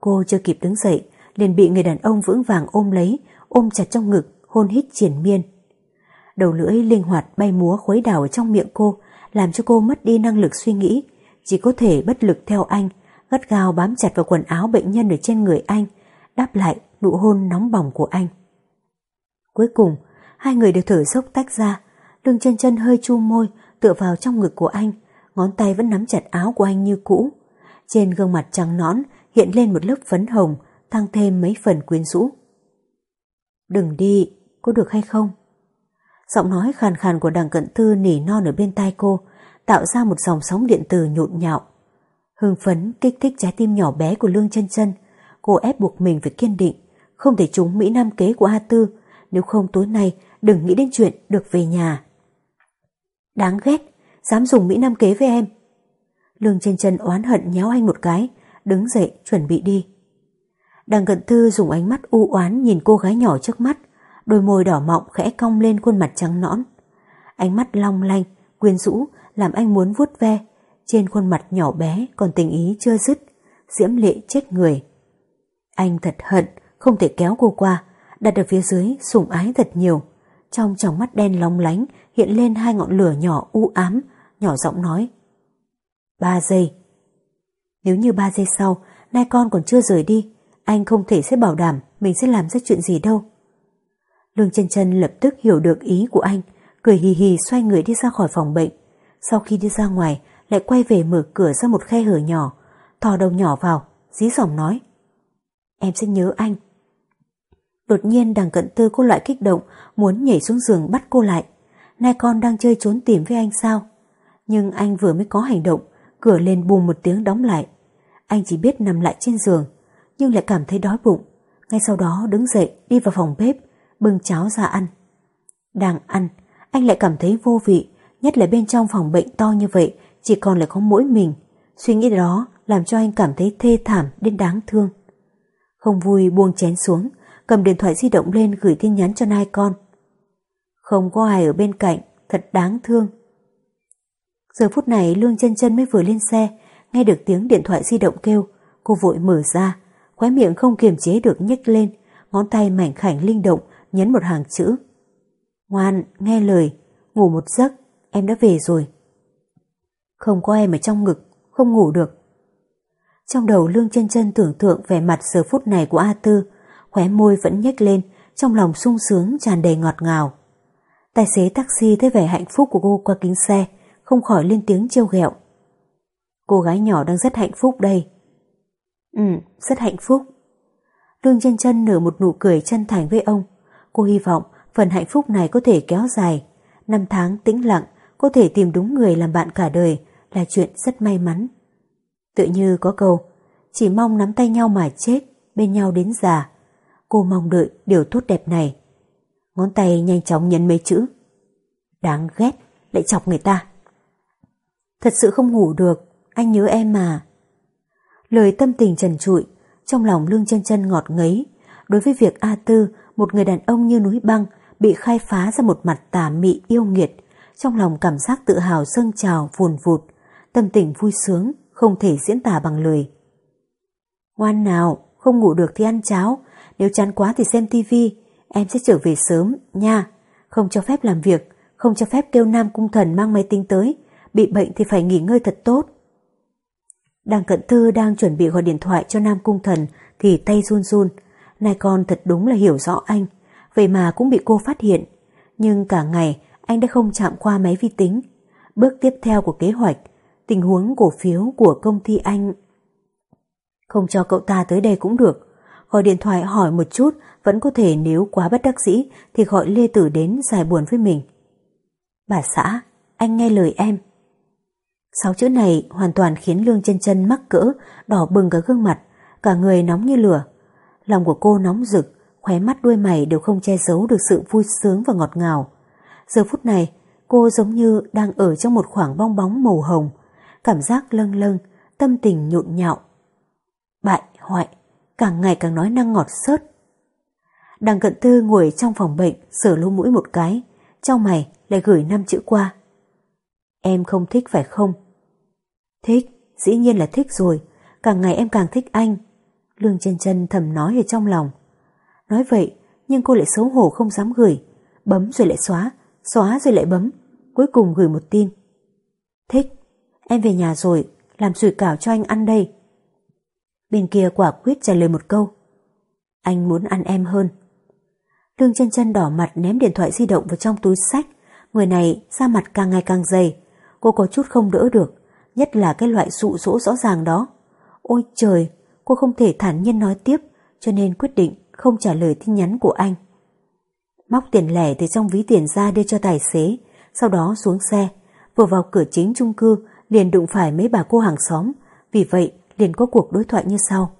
Cô chưa kịp đứng dậy, liền bị người đàn ông vững vàng ôm lấy, ôm chặt trong ngực, hôn hít triển miên. Đầu lưỡi linh hoạt bay múa khuấy đảo ở trong miệng cô, làm cho cô mất đi năng lực suy nghĩ, chỉ có thể bất lực theo anh, gắt gao bám chặt vào quần áo bệnh nhân ở trên người anh, đáp lại nụ hôn nóng bỏng của anh. Cuối cùng, hai người đều thở dốc tách ra, lưng chân chân hơi chu môi, tựa vào trong ngực của anh, ngón tay vẫn nắm chặt áo của anh như cũ. Trên gương mặt trắng nõn hiện lên một lớp phấn hồng, tăng thêm mấy phần quyến rũ. Đừng đi, có được hay không? Giọng nói khàn khàn của đằng cận thư nỉ non ở bên tai cô, tạo ra một dòng sóng điện từ nhộn nhạo. Hưng phấn kích thích trái tim nhỏ bé của Lương chân chân, cô ép buộc mình phải kiên định, không thể trúng Mỹ Nam kế của A Tư, nếu không tối nay đừng nghĩ đến chuyện được về nhà. Đáng ghét, dám dùng Mỹ Nam kế với em. Lương chân chân oán hận nhéo anh một cái, đứng dậy chuẩn bị đi. Đằng cận thư dùng ánh mắt u oán nhìn cô gái nhỏ trước mắt, đôi môi đỏ mọng khẽ cong lên khuôn mặt trắng nõn. Ánh mắt long lanh, quyến rũ làm anh muốn vuốt ve, trên khuôn mặt nhỏ bé còn tình ý chưa dứt, diễm lệ chết người. Anh thật hận, không thể kéo cô qua, đặt ở phía dưới sủng ái thật nhiều. Trong tròng mắt đen long lánh hiện lên hai ngọn lửa nhỏ u ám, nhỏ giọng nói. Ba giây. Nếu như ba giây sau, nay con còn chưa rời đi, anh không thể sẽ bảo đảm mình sẽ làm ra chuyện gì đâu. Lương chân chân lập tức hiểu được ý của anh, cười hì hì xoay người đi ra khỏi phòng bệnh. Sau khi đi ra ngoài, lại quay về mở cửa ra một khe hở nhỏ, thò đầu nhỏ vào, dí dỏm nói. Em sẽ nhớ anh. Đột nhiên đằng cận tư có loại kích động, muốn nhảy xuống giường bắt cô lại. Nay con đang chơi trốn tìm với anh sao? Nhưng anh vừa mới có hành động, cửa lên bùm một tiếng đóng lại. Anh chỉ biết nằm lại trên giường, nhưng lại cảm thấy đói bụng. Ngay sau đó đứng dậy đi vào phòng bếp, bưng cháo ra ăn. Đang ăn, anh lại cảm thấy vô vị, nhất là bên trong phòng bệnh to như vậy, chỉ còn lại có mỗi mình. Suy nghĩ đó làm cho anh cảm thấy thê thảm đến đáng thương. Không vui buông chén xuống, cầm điện thoại di động lên gửi tin nhắn cho nai con. Không có ai ở bên cạnh, thật đáng thương. Giờ phút này Lương chân chân mới vừa lên xe, nghe được tiếng điện thoại di động kêu, cô vội mở ra, khóe miệng không kiềm chế được nhếch lên, ngón tay mảnh khảnh linh động nhấn một hàng chữ. Ngoan, nghe lời, ngủ một giấc, em đã về rồi. Không có em ở trong ngực, không ngủ được. Trong đầu Lương chân chân tưởng tượng vẻ mặt giờ phút này của A Tư, khóe môi vẫn nhếch lên, trong lòng sung sướng tràn đầy ngọt ngào. Tài xế taxi thấy vẻ hạnh phúc của cô qua kính xe, không khỏi lên tiếng trêu ghẹo. Cô gái nhỏ đang rất hạnh phúc đây. Ừ, rất hạnh phúc. Lương chân chân nở một nụ cười chân thành với ông. Cô hy vọng phần hạnh phúc này có thể kéo dài. Năm tháng tĩnh lặng, có thể tìm đúng người làm bạn cả đời là chuyện rất may mắn. Tự như có câu, chỉ mong nắm tay nhau mà chết, bên nhau đến già. Cô mong đợi điều tốt đẹp này. Ngón tay nhanh chóng nhấn mấy chữ. Đáng ghét, lại chọc người ta. Thật sự không ngủ được, anh nhớ em mà. Lời tâm tình trần trụi, trong lòng lương chân chân ngọt ngấy. Đối với việc A Tư, một người đàn ông như núi băng, bị khai phá ra một mặt tà mị yêu nghiệt, trong lòng cảm giác tự hào dâng trào vùn vụt, tâm tình vui sướng, không thể diễn tả bằng lời. Ngoan nào, không ngủ được thì ăn cháo, nếu chán quá thì xem tivi, em sẽ trở về sớm, nha. Không cho phép làm việc, không cho phép kêu nam cung thần mang máy tính tới, bị bệnh thì phải nghỉ ngơi thật tốt. Đằng cận thư đang chuẩn bị gọi điện thoại cho nam cung thần thì tay run run, này con thật đúng là hiểu rõ anh, vậy mà cũng bị cô phát hiện. Nhưng cả ngày anh đã không chạm qua máy vi tính. Bước tiếp theo của kế hoạch, tình huống cổ phiếu của công ty anh. Không cho cậu ta tới đây cũng được. Gọi điện thoại hỏi một chút vẫn có thể nếu quá bất đắc dĩ thì gọi Lê Tử đến giải buồn với mình. Bà xã, anh nghe lời em. Sáu chữ này hoàn toàn khiến Lương chân chân mắc cỡ, đỏ bừng cả gương mặt, cả người nóng như lửa. Lòng của cô nóng rực, khóe mắt đuôi mày đều không che giấu được sự vui sướng và ngọt ngào. Giờ phút này, cô giống như đang ở trong một khoảng bong bóng màu hồng, cảm giác lâng lâng, tâm tình nhộn nhạo. Bại, hoại, càng ngày càng nói năng ngọt sớt. Đằng cận tư ngồi trong phòng bệnh, sửa lỗ mũi một cái, trong mày lại gửi năm chữ qua. Em không thích phải không? Thích, dĩ nhiên là thích rồi, càng ngày em càng thích anh. Lương chân chân thầm nói ở trong lòng. Nói vậy, nhưng cô lại xấu hổ không dám gửi, bấm rồi lại xóa, xóa rồi lại bấm, cuối cùng gửi một tin. Thích, em về nhà rồi, làm sủi cảo cho anh ăn đây. Bên kia quả quyết trả lời một câu. Anh muốn ăn em hơn. Lương chân chân đỏ mặt ném điện thoại di động vào trong túi sách. Người này da mặt càng ngày càng dày. Cô có chút không đỡ được. Nhất là cái loại dụ dỗ rõ ràng đó. Ôi trời, cô không thể thản nhiên nói tiếp cho nên quyết định không trả lời tin nhắn của anh. Móc tiền lẻ từ trong ví tiền ra đưa cho tài xế, sau đó xuống xe. Vừa vào cửa chính chung cư liền đụng phải mấy bà cô hàng xóm, vì vậy liền có cuộc đối thoại như sau.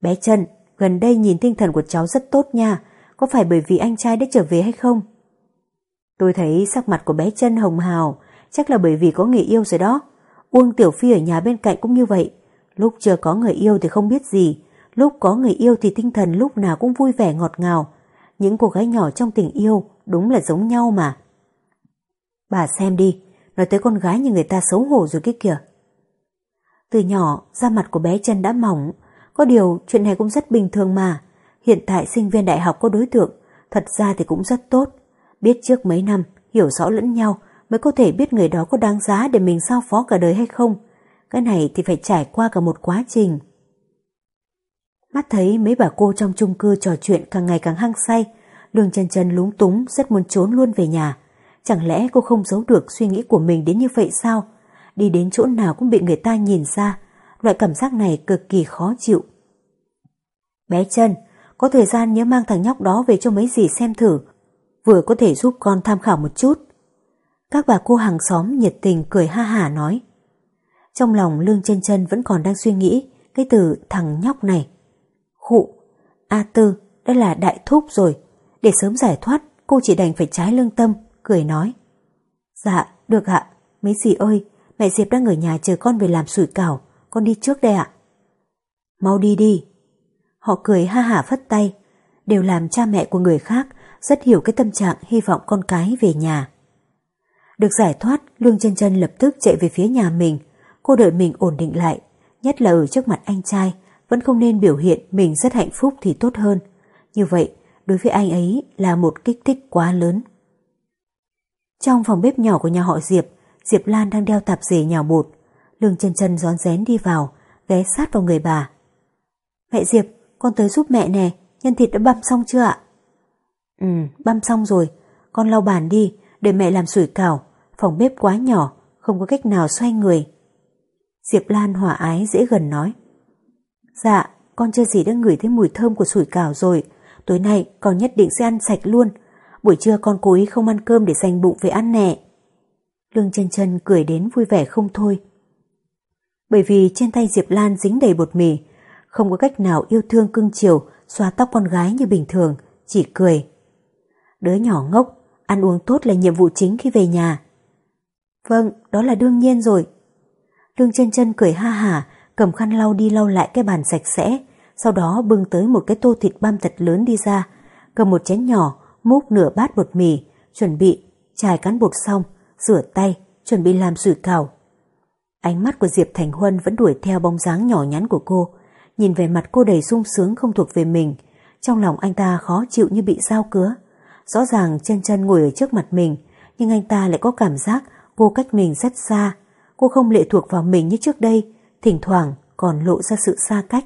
Bé Trần, gần đây nhìn tinh thần của cháu rất tốt nha, có phải bởi vì anh trai đã trở về hay không? Tôi thấy sắc mặt của bé Trần hồng hào, chắc là bởi vì có người yêu rồi đó. Uông Tiểu Phi ở nhà bên cạnh cũng như vậy. Lúc chưa có người yêu thì không biết gì, lúc có người yêu thì tinh thần lúc nào cũng vui vẻ ngọt ngào. Những cô gái nhỏ trong tình yêu đúng là giống nhau mà. Bà xem đi, nói tới con gái như người ta xấu hổ rồi kia kìa. Từ nhỏ, da mặt của bé chân đã mỏng, có điều chuyện này cũng rất bình thường mà. Hiện tại sinh viên đại học có đối tượng, thật ra thì cũng rất tốt. Biết trước mấy năm, hiểu rõ lẫn nhau mới có thể biết người đó có đáng giá để mình sao phó cả đời hay không. Cái này thì phải trải qua cả một quá trình. Mắt thấy mấy bà cô trong chung cư trò chuyện càng ngày càng hăng say, Lương chân chân lúng túng rất muốn trốn luôn về nhà. Chẳng lẽ cô không giấu được suy nghĩ của mình đến như vậy sao? Đi đến chỗ nào cũng bị người ta nhìn ra, loại cảm giác này cực kỳ khó chịu. Bé chân, có thời gian nhớ mang thằng nhóc đó về cho mấy dì xem thử, vừa có thể giúp con tham khảo một chút. Các bà cô hàng xóm nhiệt tình cười ha hả nói. Trong lòng Lương chân chân vẫn còn đang suy nghĩ cái từ thằng nhóc này. Khụ, A Tư, đây là đại thúc rồi. Để sớm giải thoát, cô chỉ đành phải trái lương tâm, cười nói. Dạ, được ạ. Mấy dì ơi, mẹ Diệp đang ở nhà chờ con về làm sủi cảo, con đi trước đây ạ. Mau đi đi. Họ cười ha hả phất tay, đều làm cha mẹ của người khác rất hiểu cái tâm trạng hy vọng con cái về nhà. Được giải thoát, Lương chân chân lập tức chạy về phía nhà mình. Cô đợi mình ổn định lại, nhất là ở trước mặt anh trai, vẫn không nên biểu hiện mình rất hạnh phúc thì tốt hơn. Như vậy, đối với anh ấy là một kích thích quá lớn. Trong phòng bếp nhỏ của nhà họ Diệp, Diệp Lan đang đeo tạp dề nhào bột. Lương chân chân gión rén đi vào, ghé sát vào người bà. Mẹ Diệp, con tới giúp mẹ nè, nhân thịt đã băm xong chưa ạ? Ừ, băm xong rồi, con lau bàn đi, để mẹ làm sủi cảo, phòng bếp quá nhỏ, không có cách nào xoay người. Diệp Lan hòa ái dễ gần nói. Dạ, con chưa gì đã ngửi thấy mùi thơm của sủi cảo rồi, tối nay con nhất định sẽ ăn sạch luôn. Buổi trưa con cố ý không ăn cơm để dành bụng về ăn nè. Lương chân chân cười đến vui vẻ không thôi. Bởi vì trên tay Diệp Lan dính đầy bột mì, không có cách nào yêu thương cưng chiều xoa tóc con gái như bình thường, chỉ cười. Đứa nhỏ ngốc, ăn uống tốt là nhiệm vụ chính khi về nhà. Vâng, đó là đương nhiên rồi. Lương chân chân cười ha hả, cầm khăn lau đi lau lại cái bàn sạch sẽ, sau đó bưng tới một cái tô thịt băm thật lớn đi ra, cầm một chén nhỏ, múc nửa bát bột mì, chuẩn bị, chài cán bột xong, rửa tay, chuẩn bị làm sủi cảo. Ánh mắt của Diệp Thành Huân vẫn đuổi theo bóng dáng nhỏ nhắn của cô, nhìn về mặt cô đầy sung sướng không thuộc về mình, trong lòng anh ta khó chịu như bị dao cứa. Rõ ràng chân chân ngồi ở trước mặt mình, nhưng anh ta lại có cảm giác cô cách mình rất xa. Cô không lệ thuộc vào mình như trước đây, thỉnh thoảng còn lộ ra sự xa cách.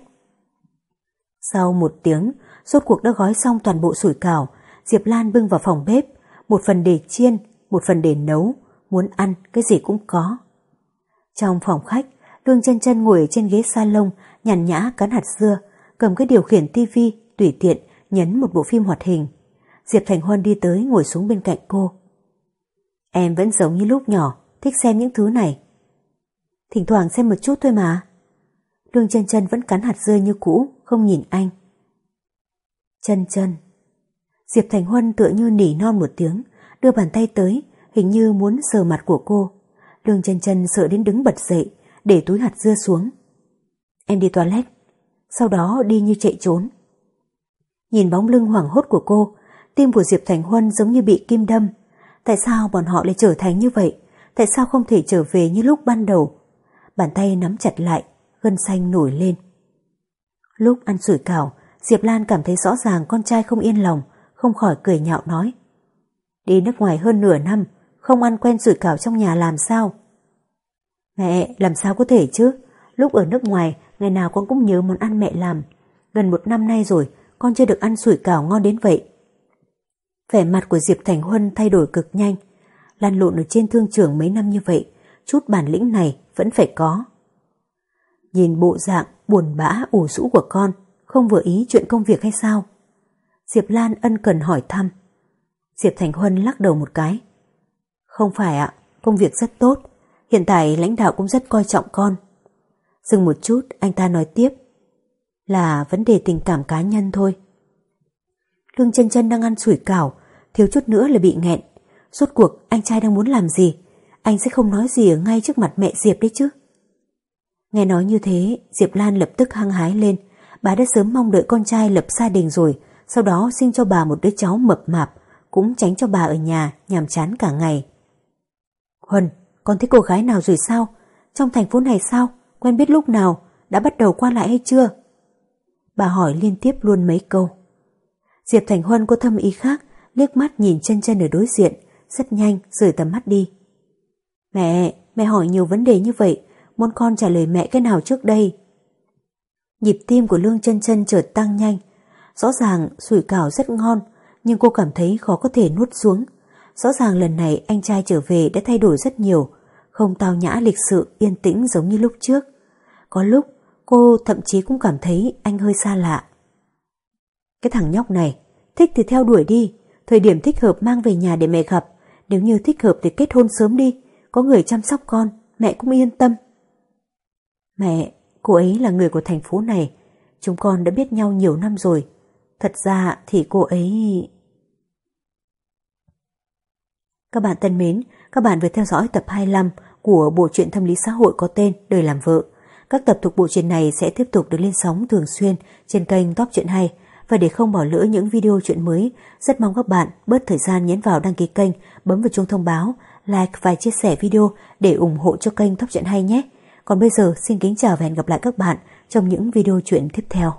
Sau một tiếng, rốt cuộc đã gói xong toàn bộ sủi cảo, Diệp Lan bưng vào phòng bếp, một phần để chiên, một phần để nấu, muốn ăn cái gì cũng có. Trong phòng khách, Lương chân chân ngồi trên ghế salon, nhàn nhã cắn hạt dưa, cầm cái điều khiển tivi, tùy tiện, nhấn một bộ phim hoạt hình. Diệp Thành Huân đi tới ngồi xuống bên cạnh cô. Em vẫn giống như lúc nhỏ, thích xem những thứ này. Thỉnh thoảng xem một chút thôi mà. Lương chân chân vẫn cắn hạt dưa như cũ, không nhìn anh. Chân chân. Diệp Thành Huân tựa như nỉ non một tiếng, đưa bàn tay tới, hình như muốn sờ mặt của cô. Lương chân chân sợ đến đứng bật dậy, để túi hạt dưa xuống. Em đi toilet, sau đó đi như chạy trốn. Nhìn bóng lưng hoảng hốt của cô, tim của Diệp Thành Huân giống như bị kim đâm. Tại sao bọn họ lại trở thành như vậy? Tại sao không thể trở về như lúc ban đầu? Bàn tay nắm chặt lại, gân xanh nổi lên. Lúc ăn sủi cảo, Diệp Lan cảm thấy rõ ràng con trai không yên lòng, không khỏi cười nhạo nói. Đi nước ngoài hơn nửa năm, không ăn quen sủi cảo trong nhà làm sao? Mẹ, làm sao có thể chứ? Lúc ở nước ngoài, ngày nào con cũng nhớ món ăn mẹ làm. Gần một năm nay rồi, con chưa được ăn sủi cảo ngon đến vậy. Vẻ mặt của Diệp Thành Huân thay đổi cực nhanh. Lan lộn ở trên thương trường mấy năm như vậy, chút bản lĩnh này vẫn phải có. Nhìn bộ dạng buồn bã ủ rũ của con, không vừa ý chuyện công việc hay sao? Diệp Lan ân cần hỏi thăm. Diệp Thành Huân lắc đầu một cái. Không phải ạ, công việc rất tốt. Hiện tại lãnh đạo cũng rất coi trọng con. Dừng một chút, anh ta nói tiếp. Là vấn đề tình cảm cá nhân thôi. Lương chân chân đang ăn sủi cảo, thiếu chút nữa là bị nghẹn. Rốt cuộc anh trai đang muốn làm gì? Anh sẽ không nói gì ở ngay trước mặt mẹ Diệp đấy chứ. Nghe nói như thế, Diệp Lan lập tức hăng hái lên. Bà đã sớm mong đợi con trai lập gia đình rồi, sau đó sinh cho bà một đứa cháu mập mạp, cũng tránh cho bà ở nhà nhàm chán cả ngày. Huân, con thấy cô gái nào rồi sao? Trong thành phố này sao? Quen biết lúc nào? Đã bắt đầu qua lại hay chưa? Bà hỏi liên tiếp luôn mấy câu. Diệp Thành Huân có thâm ý khác, liếc mắt nhìn chân chân ở đối diện, rất nhanh rời tầm mắt đi. Mẹ, mẹ hỏi nhiều vấn đề như vậy, muốn con trả lời mẹ cái nào trước đây? Nhịp tim của Lương chân chân chợt tăng nhanh. Rõ ràng sủi cảo rất ngon, nhưng cô cảm thấy khó có thể nuốt xuống. Rõ ràng lần này anh trai trở về đã thay đổi rất nhiều, không tao nhã lịch sự yên tĩnh giống như lúc trước. Có lúc cô thậm chí cũng cảm thấy anh hơi xa lạ. Cái thằng nhóc này, thích thì theo đuổi đi, thời điểm thích hợp mang về nhà để mẹ gặp, nếu như thích hợp thì kết hôn sớm đi, có người chăm sóc con, mẹ cũng yên tâm. Mẹ, cô ấy là người của thành phố này, chúng con đã biết nhau nhiều năm rồi. Thật ra thì cô ấy... Các bạn thân mến, các bạn vừa theo dõi tập 25 của bộ truyện tâm lý xã hội có tên Đời làm vợ. Các tập thuộc bộ truyện này sẽ tiếp tục được lên sóng thường xuyên trên kênh Top Truyện Hay và để không bỏ lỡ những video chuyện mới, rất mong các bạn bớt thời gian nhấn vào đăng ký kênh, bấm vào chuông thông báo, like và chia sẻ video để ủng hộ cho kênh Top Truyện Hay nhé. Còn bây giờ xin kính chào và hẹn gặp lại các bạn trong những video chuyện tiếp theo.